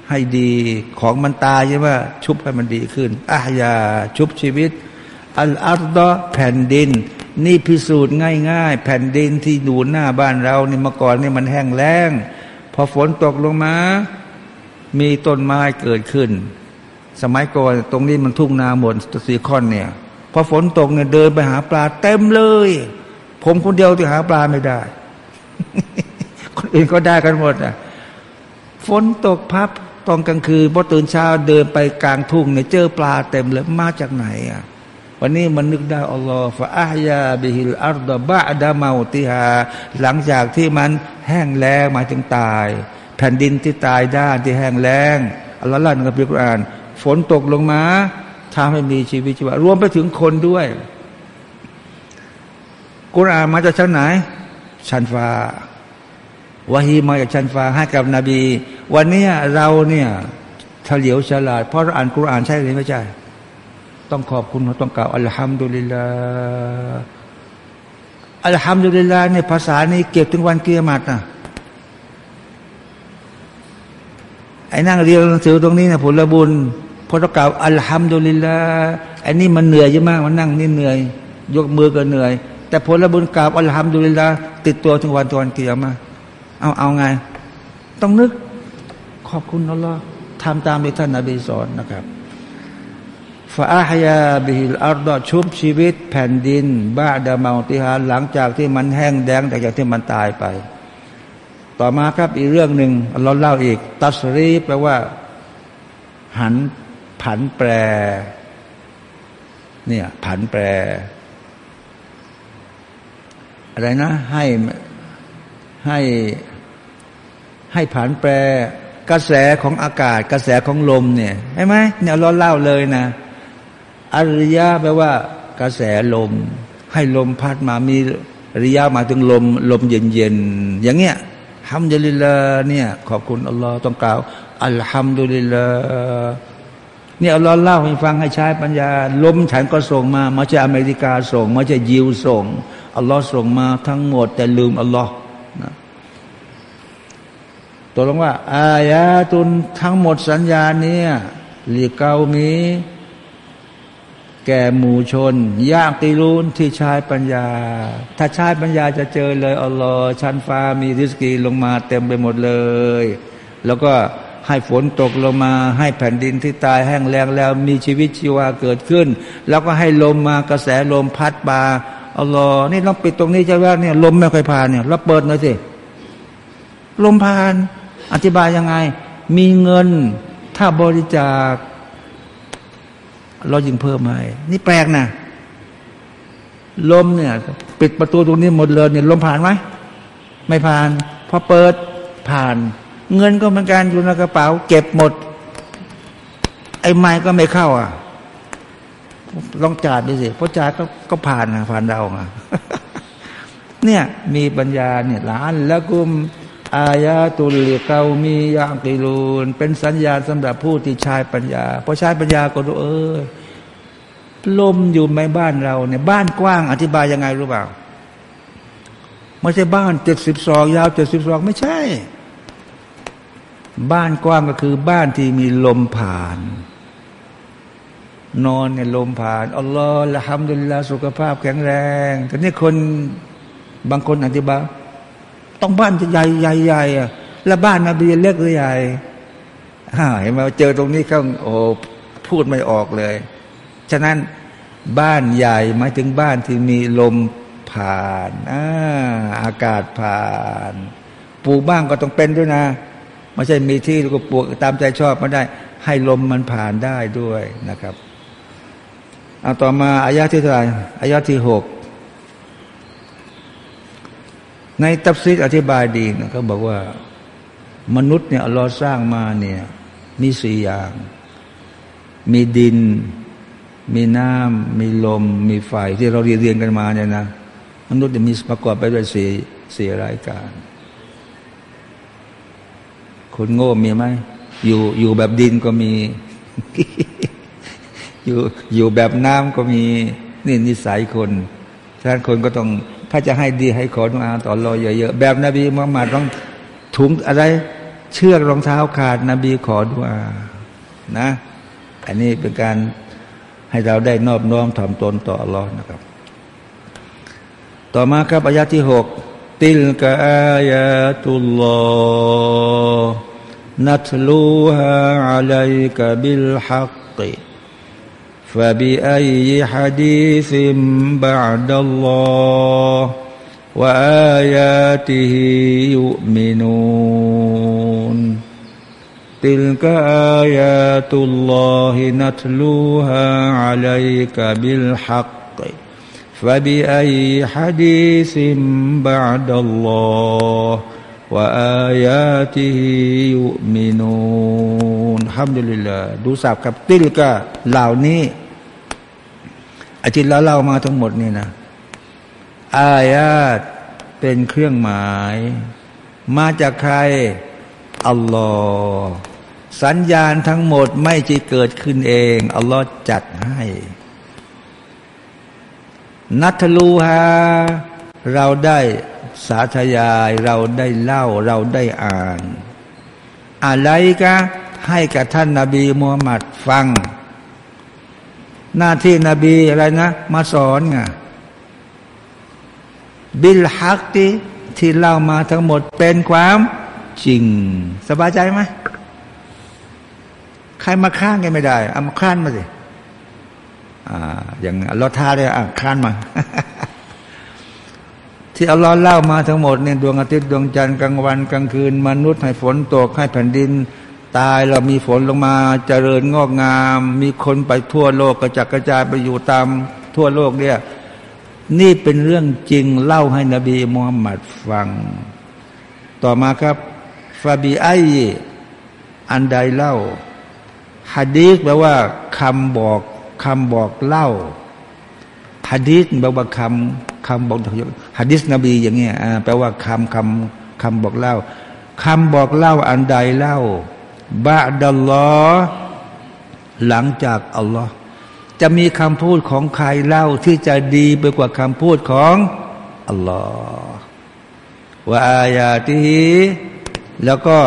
ให้ดีของมันตายใช่ไหมชุบให้มันดีขึ้นอาฮยา ชุบชีวิต อัลอาร์ดแผ่นดิน นี่พิสูจน์ง่าย ๆ แผ่นดินที่ดูหน้าบ้านเรานี่เมื่อก่อนนี่มันแห้งแล้ง พอฝนตกลงมา มีต้นไม้เกิดขึ้น สมัยก่อนตรงนี้มันทุ่งนาหมดสีคอนเนี่ยพอฝนตกเนี่ยเดินไปหาปลาเต็มเลย ผมคนเดียวที่หาปลาไม่ได้ คนอื่นก็ได้กันหมดอะฝนตกพับตอนกลางคืนพอตื่นเช้าเดินไปกลางทุ่งเนี่ยเจอปลาเต็มเลยมาจากไหนอะวันนี้มันนึกได้อัลลอฮฺฟาอายาบิฮิลอัลดบะดามาอุติฮาหลังจากที่มันแห้งแล้งมาถึงตาย แผ่นดินที่ตายด้านที่แห้งแล้งอัลลอฮฺลั่นกับพิกราน ฝนตกลงมาทำให้มีชีวิตชีวารวมไปถึงคนด้วยกุรอานมาจากชั้นไหน ชั้นฟ้าวะฮีมาจากชั้นฟ้าให้กับนบี วันนี้เราเนี่ยเฉลียวฉลาด เพราะเราอ่านกุรอานใช่หรือไม่ใช่ ต้องขอบคุณต้องกล่าวอัลฮัมดุลิลลาอัลฮัมดุลิลลาเนี่ยภาษานี้เก็บถึงวันเกียรตินะไอ้นั่งเรียนหนังสือตรงนี้นะผลบุญ พอเรากล่าวอัลฮัมดุลิลละอันนี้มันเหนื่อยเยอะมากมันนั่งนี่เหนื่อย ยกมือก็เหนื่อย แต่ผลบุญกล่าวอัลฮัมดุลิลละติดตัวถึงวันตอนเกียรมาเอาเอาไง ต้องนึก ขอบคุณอัลลอฮ์ทำตามที่ท่านนบีสอนนะครับฟาอาฮยาบิฮิลอัลดอชุบชีวิตแผ่นดิน บ้าดามาติฮาหลังจากที่มันแห้งแดงแต่จากที่มันตายไป ต่อมาครับอีกเรื่องหนึ่งเราเล่าอีก ตัสรีแปลว่า หัน ผันแปร เนี่ย ผันแปร อะไรนะ ให้ให้ให้ผันแปร กระแสของอากาศ กระแสของลมเนี่ยใช่ไหมเนี่ยเราเล่าเลยนะอริยะแปลว่า กระแสลม ให้ลมพัดมามีอริยะมาถึงลม ลมเย็นๆอย่างเงี้ยฮัมดุลิลลาเนี่ย ขอบคุณอัลลอฮ์ต้องกล่าวอัลฮัมดุลิลลา เนี่ยเราเล่าให้ฟังให้ใช้ปัญญา ล้มฉันก็ส่งมามาจากอเมริกาส่ง มาจากยิวส่งอัลลอฮ์ส่งมาทั้งหมด แต่ลืมอัลลอฮ์นะตัวลงว่า อายาตุนทั้งหมดสัญญาเนี่ยลีเกามีแก่หมู่ชน ยากตีรุนที่ใช้ปัญญา ถ้าใช้ปัญญาจะเจอเลยอัลลอฮ์ชั้นฟ้ามีริสกีลงมาเต็มไปหมดเลย แล้วก็ ให้ฝนตกลงมา ให้แผ่นดินที่ตายแห้งแล้งแล้วมีชีวิตชีวาเกิดขึ้น แล้วก็ให้ลมมากระแสลมพัดมาอัลลอฮ์นี่ต้องปิดตรงนี้จะว่าเนี่ยลมไม่ค่อยผ่านเนี่ยเราเปิดหน่อยสิลมผ่าน อธิบายยังไง มีเงินถ้าบริจาค เรายิงเพิ่มให้นี่แปลกนะลมเนี่ย ปิดประตูตรงนี้หมดเลยเนี่ยลมผ่านไหมไม่ผ่านพอเปิดผ่าน เงินก็เหมือนกันอยู่ในกระเป๋า เก็บหมด ไอ้ไม้ก็ไม่เข้า อะลองจ่ายดูสิเพราะจ่ายก็ก็ผ่านนะผ่านเราอะเนี่ยมีปัญญาเนี่ยล้านแล้วกุม อายาตุลิเกามียางกิลูน เป็นสัญญาณสำหรับผู้ที่ใช้ปัญญาพอใช้ปัญญาก็รู้เออลมอยู่ในบ้านเราเนี่ยบ้านกว้างอธิบายยังไงรู้เปล่าไม่ใช่บ้านเจ็ดสิบสองยาวเจ็ดสิบสองไม่ใช่ บ้านกว้างก็คือบ้านที่มีลมผ่าน นอนเนี่ยลมผ่านอัลลอฮ์ละฮัมดุลิลลาสุขภาพแข็งแรงแต่นี่คนบางคนอธิบายต้องบ้านใหญ่ใหญ่ใหญ่อะแล้วบ้านนบีเล็กหรือใหญ่เห็นไหมเจอตรงนี้เขาโอ้พูดไม่ออกเลย ฉะนั้นบ้านใหญ่หมายถึงบ้านที่มีลมผ่านอาอากาศผ่าน ปูบ้างก็ต้องเป็นด้วยนะ ไม่ใช่มีที่ก็ปลูกตามใจชอบไม่ได้ ให้ลมมันผ่านได้ด้วยนะครับเอาต่อมาอายะที่เท่าไหร่อายะที่หกในตัฟซีรอธิบายดีนะเขาบอกว่า มนุษย์เนี่ยเราสร้างมาเนี่ย มีสี่อย่าง มีดิน มีน้ำมีลม มีไฟที่เราเรียนกันมาเนี่ยนะ มนุษย์จะมีประกอบไปด้วยสี่สี่รายการ คนโง่มีไหมอยู่อยู่แบบดินก็มี อยู่อยู่แบบน้ำก็มีนี่นิสัยคนฉะนั้นคนก็ต้อง ถ้าจะให้ดีให้ขอดุอาต่อรอเยอะๆแบบนบีมุฮัมมัดต้องถุงอะไรเชือกรองเท้าขาดนบีขอดุอานะ อันนี้เป็นการให้เราได้นอบน้อมถ่อมตนต่ออัลลอฮ์นะครับ ต่อมาครับอายะที่หก تلك آيات الله نتلوها عليك بالحق. فبأي حديث بعد الله وآياته يؤمنون. تلك آيات الله نتلوها عليك بالحق. فبأي حديث بعد الله وآياته يؤمنون الحمد لله ดูสับครับติลกะเหล่านี้อาทิตย์แล้วเล่ามาทั้งหมดนี่นะ อายาตเป็นเครื่องหมาย มาจากใคร อัลลอฮ์สัญญาณทั้งหมดไม่จะเกิดขึ้นเอง อัลลอฮ์จัดให้ นัทลูฮาเราได้สาธยาย เราได้เล่าเราได้อ่าน อะไรกะให้กับท่านนาบีมูฮัมหมัดฟัง หน้าที่นบีอะไรนะ มาสอนไงบิลฮักที่ที่เล่ามาทั้งหมดเป็นความจริง สบายใจไหมใครมาค้านกันไม่ได้เอามาค้านมาสิ อ่าอย่างเราท่าเลยอะค้านมาที่อัลลอฮ์เล่ามาทั้งหมดเนี่ยดวงอาทิตย์ดวงจันทร์กลางวันกลางคืน มนุษย์ให้ฝนตกให้แผ่นดิน ตายเรามีฝนลงมาเจริญงอกงาม มีคนไปทั่วโลกกระจัดกระจายไปอยู่ตามทั่วโลกเนี่ยนี่เป็นเรื่องจริงเล่าให้นบีมูฮัมมัดฟัง ต่อมาครับฟาบีไออันใดเล่าฮะดีษแปลว่าคำบอก คำบอกเล่าฮะดีษแปลว่าคำคำบอกฮะดีษนบีอย่างเงี้ยแปลว่าคำคำคำบอกเล่าคำบอกเล่าอันใดเล่าบาดัลลอหลังจากอัลลอฮ์จะมีคำพูดของใครเล่าที่จะดีไปกว่าคำพูดของอัลลอฮ์ว่าอายาทีแล้วก็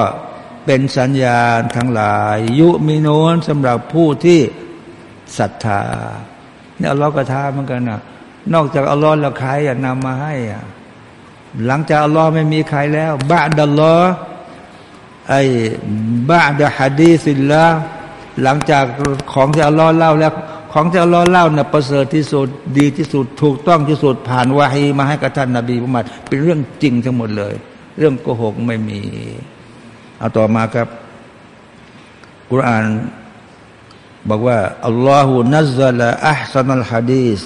เป็นสัญญาณทั้งหลาย ยุมิโนนสำหรับผู้ที่ ศรัทธาเนี่ยอัลลอฮ์ก็ท้าเหมือนกันนะนอกจากอัลลอฮ์แล้วใครนำมาให้อะหลังจากอัลลอฮ์ไม่มีใครแล้วบาดัลลอฮ์ไอ้บาดะฮัดีสิลละหลังจากของที่อัลลอฮ์เล่าแล้ว ของที่อัลลอฮ์เล่าเนี่ยประเสริฐที่สุดดีที่สุดถูกต้องที่สุดผ่านวาฮีมาให้กับท่านนบีมุฮัมมัดเป็นเรื่องจริงทั้งหมดเลย เรื่องโกหกไม่มี เอาต่อมาครับกุรอาน บอกว่าอัลลอฮฺนัซละ อัลซันัลฮะดีส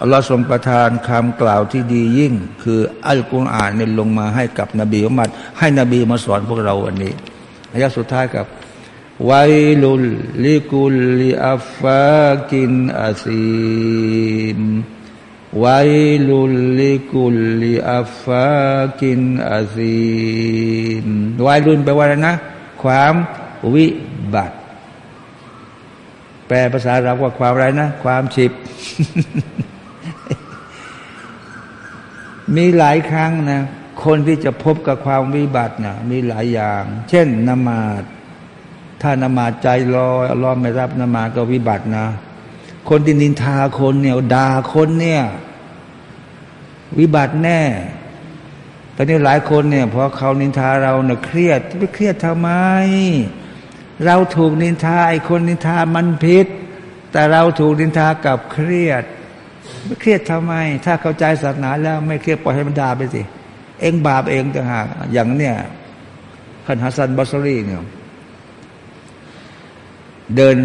อัลลอฮ์ทรงประทานคำกล่าวที่ดียิ่ง คืออัลกุรอานเนี่ยลงมาให้กับนบีมุฮัมมัดให้นบีมาสอนพวกเราวันนี้อายะสุดท้ายกับไวลุลลิกุลลิอัฟฟากินอาซีมไวลุลลิกุลลิอัฟฟากินอาซีนไวลุนแปลว่าอะไรนะ ความวิบัติ แปลภาษาเราว่าความอะไรนะ ความฉิบ มีหลายครั้งนะ คนที่จะพบกับความวิบัตินะมีหลายอย่าง เช่นนมาดถ้านมาดใจลอยรอไม่รับนมาดก็วิบัตินะ คนที่นินทาคนเนี่ยด่าคนเนี่ย วิบัติแน่ตอนนี้หลายคนเนี่ยพอเขานินทาเราเนี่ยเครียดไปเครียดทำไม เราถูกนินทาไอ้คนนินทามันผิดแต่เราถูกนินทากับเครียดไม่เครียดทำไม ถ้าเข้าใจศาสนาแล้วไม่เครียดปล่อยให้มันด่าไปสิ เองบาปเองต่างหากอย่างเนี่ยขันฮัสซันบอสรีเนี่ยเดิน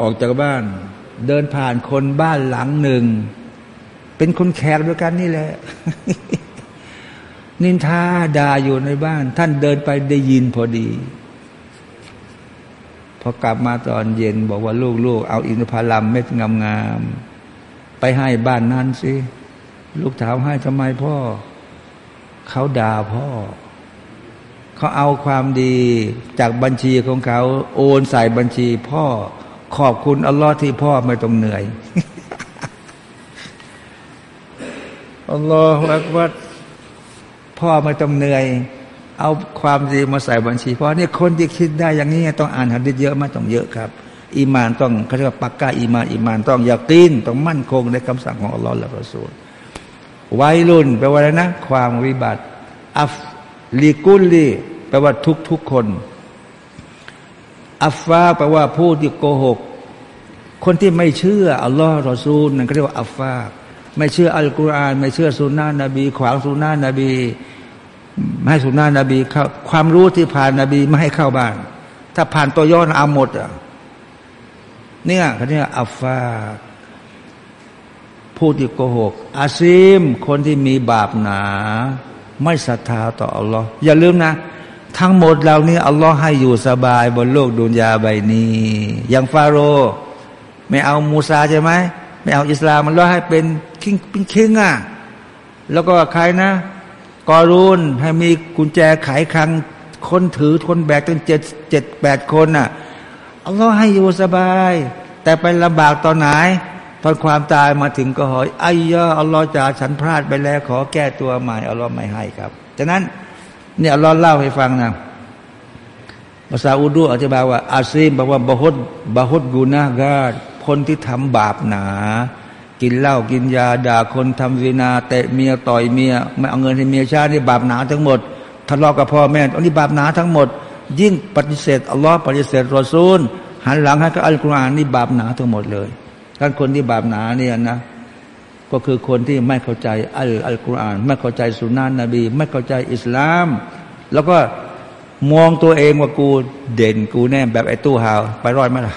ออกจากบ้าน เดินผ่านคนบ้านหลังหนึ่ง เป็นคนแขกด้วยกันนี่แหละ นินทาด่าอยู่ในบ้าน ท่านเดินไปได้ยินพอดี พอกลับมาตอนเย็นบอกว่าลูกๆเอาอินทผลัมเม็ดงามๆไปให้บ้านนั้นสิลูกถามให้ทำไมพ่อ เขาด่าพ่อ เขาเอาความดีจากบัญชีของเขา โอนใส่บัญชีพ่อ ขอบคุณอัลลอฮ์ที่พ่อไม่ต้องเหนื่อยอัลลอฮฺอักบัดพ่อไม่ต้องเหนื่อย เอาความดีมาใส่บัญชี เพ่อเนี่คนที่คิดได้อย่างนี้ต้องอ่านหัดดิษเยอะมากต้องเยอะครับอีมานต้องเขาเรียกว่าปักกาอีมานอีมานต้องยากินต้องมั่นคงในคำสั่งของอัลลอฮฺและระสูลวัยรุ่นแปลว่าอะไรนะ ความวิบัติ อัฟลีกุลลีแปลว่าทุกทุกคน อัฟฟาแปลว่าผู้ที่โกหก คนที่ไม่เชื่ออัลลอฮฺรอซูลนั่นก็เรียกว่าอัฟฟาไม่เชื่ออัลกุรอาน ไม่เชื่อสุนนะนบี ขวางสุนนะนบี ไม่ให้สุนนะนบีเข้าความรู้ที่ผ่านนบีไม่ให้เข้าบ้าน ถ้าผ่านตัวย้อนเอาหมดอะเนี่ยเขาเรียอัฟฟาผู้ที่โกหก อาซีมคนที่มีบาปหนา ไม่ศรัทธาต่ออัลลอฮ์อย่าลืมนะ ทั้งหมดเหล่านี้อัลลอฮ์ให้อยู่สบายบนโลกดุนยาใบนี้ อย่างฟาโรห์ไม่เอามูซาใช่ไหมไม่เอาอิสลามมันแล้วให้เป็นคิงเป็นคิงอะแล้วก็ใครนะ กอรูนให้มีกุญแจไขคลังคนถือคนแบกตั้งเจ็ดเจ็ดแปดคนอะอัลลอฮ์ให้อยู่สบาย แต่ไปลำบากตอนไหน ตอนความตายมาถึงก็หอยอายะอัลลอฮ์จะฉันพลาดไปแล้ว ขอแก้ตัวใหม่อัลลอฮ์ไม่ให้ครับฉะนั้นเนี่ยอัลลอฮ์เล่าให้ฟังนะภาษาอุดูอธิบายว่าอาซีมบอกว่าบะฮุดบะฮุดกูนากาดคนที่ทำบาปหนา กินเหล้ากินยาด่าคนทำวินาเตะเมียต่อยเมียไม่เอาเงินให้เมียชานี่บาปหนาทั้งหมดทะเลาะกับพ่อแม่อันนี้บาปหนาทั้งหมด ยิ่งปฏิเสธอัลลอฮ์ปฏิเสธรอซูลหันหลังให้กับอัลกุรอานนี่บาปหนาทั้งหมดเลยการคนที่บาปหนาเนี่ยนะ ก็คือคนที่ไม่เข้าใจอัลอัลกุรอาน ไม่เข้าใจสุนนะนบี ไม่เข้าใจอิสลาม แล้วก็มองตัวเองว่ากูเด่นกูแน่แบบไอ้ตู้หาว ไปรอดไหมล่ะ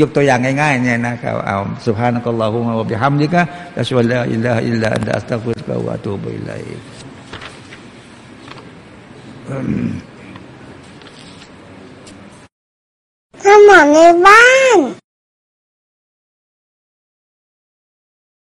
ยกตัวอย่างง่ายๆเนี่ยนะครับเอาสุภาพนักลอฮุมะวะบิฮัมดิกะอัชวะลาอิลลาอิลลาอันดะอัสตัฟิรุกะวะตูบิอิลัยทำหมอนในบ้าน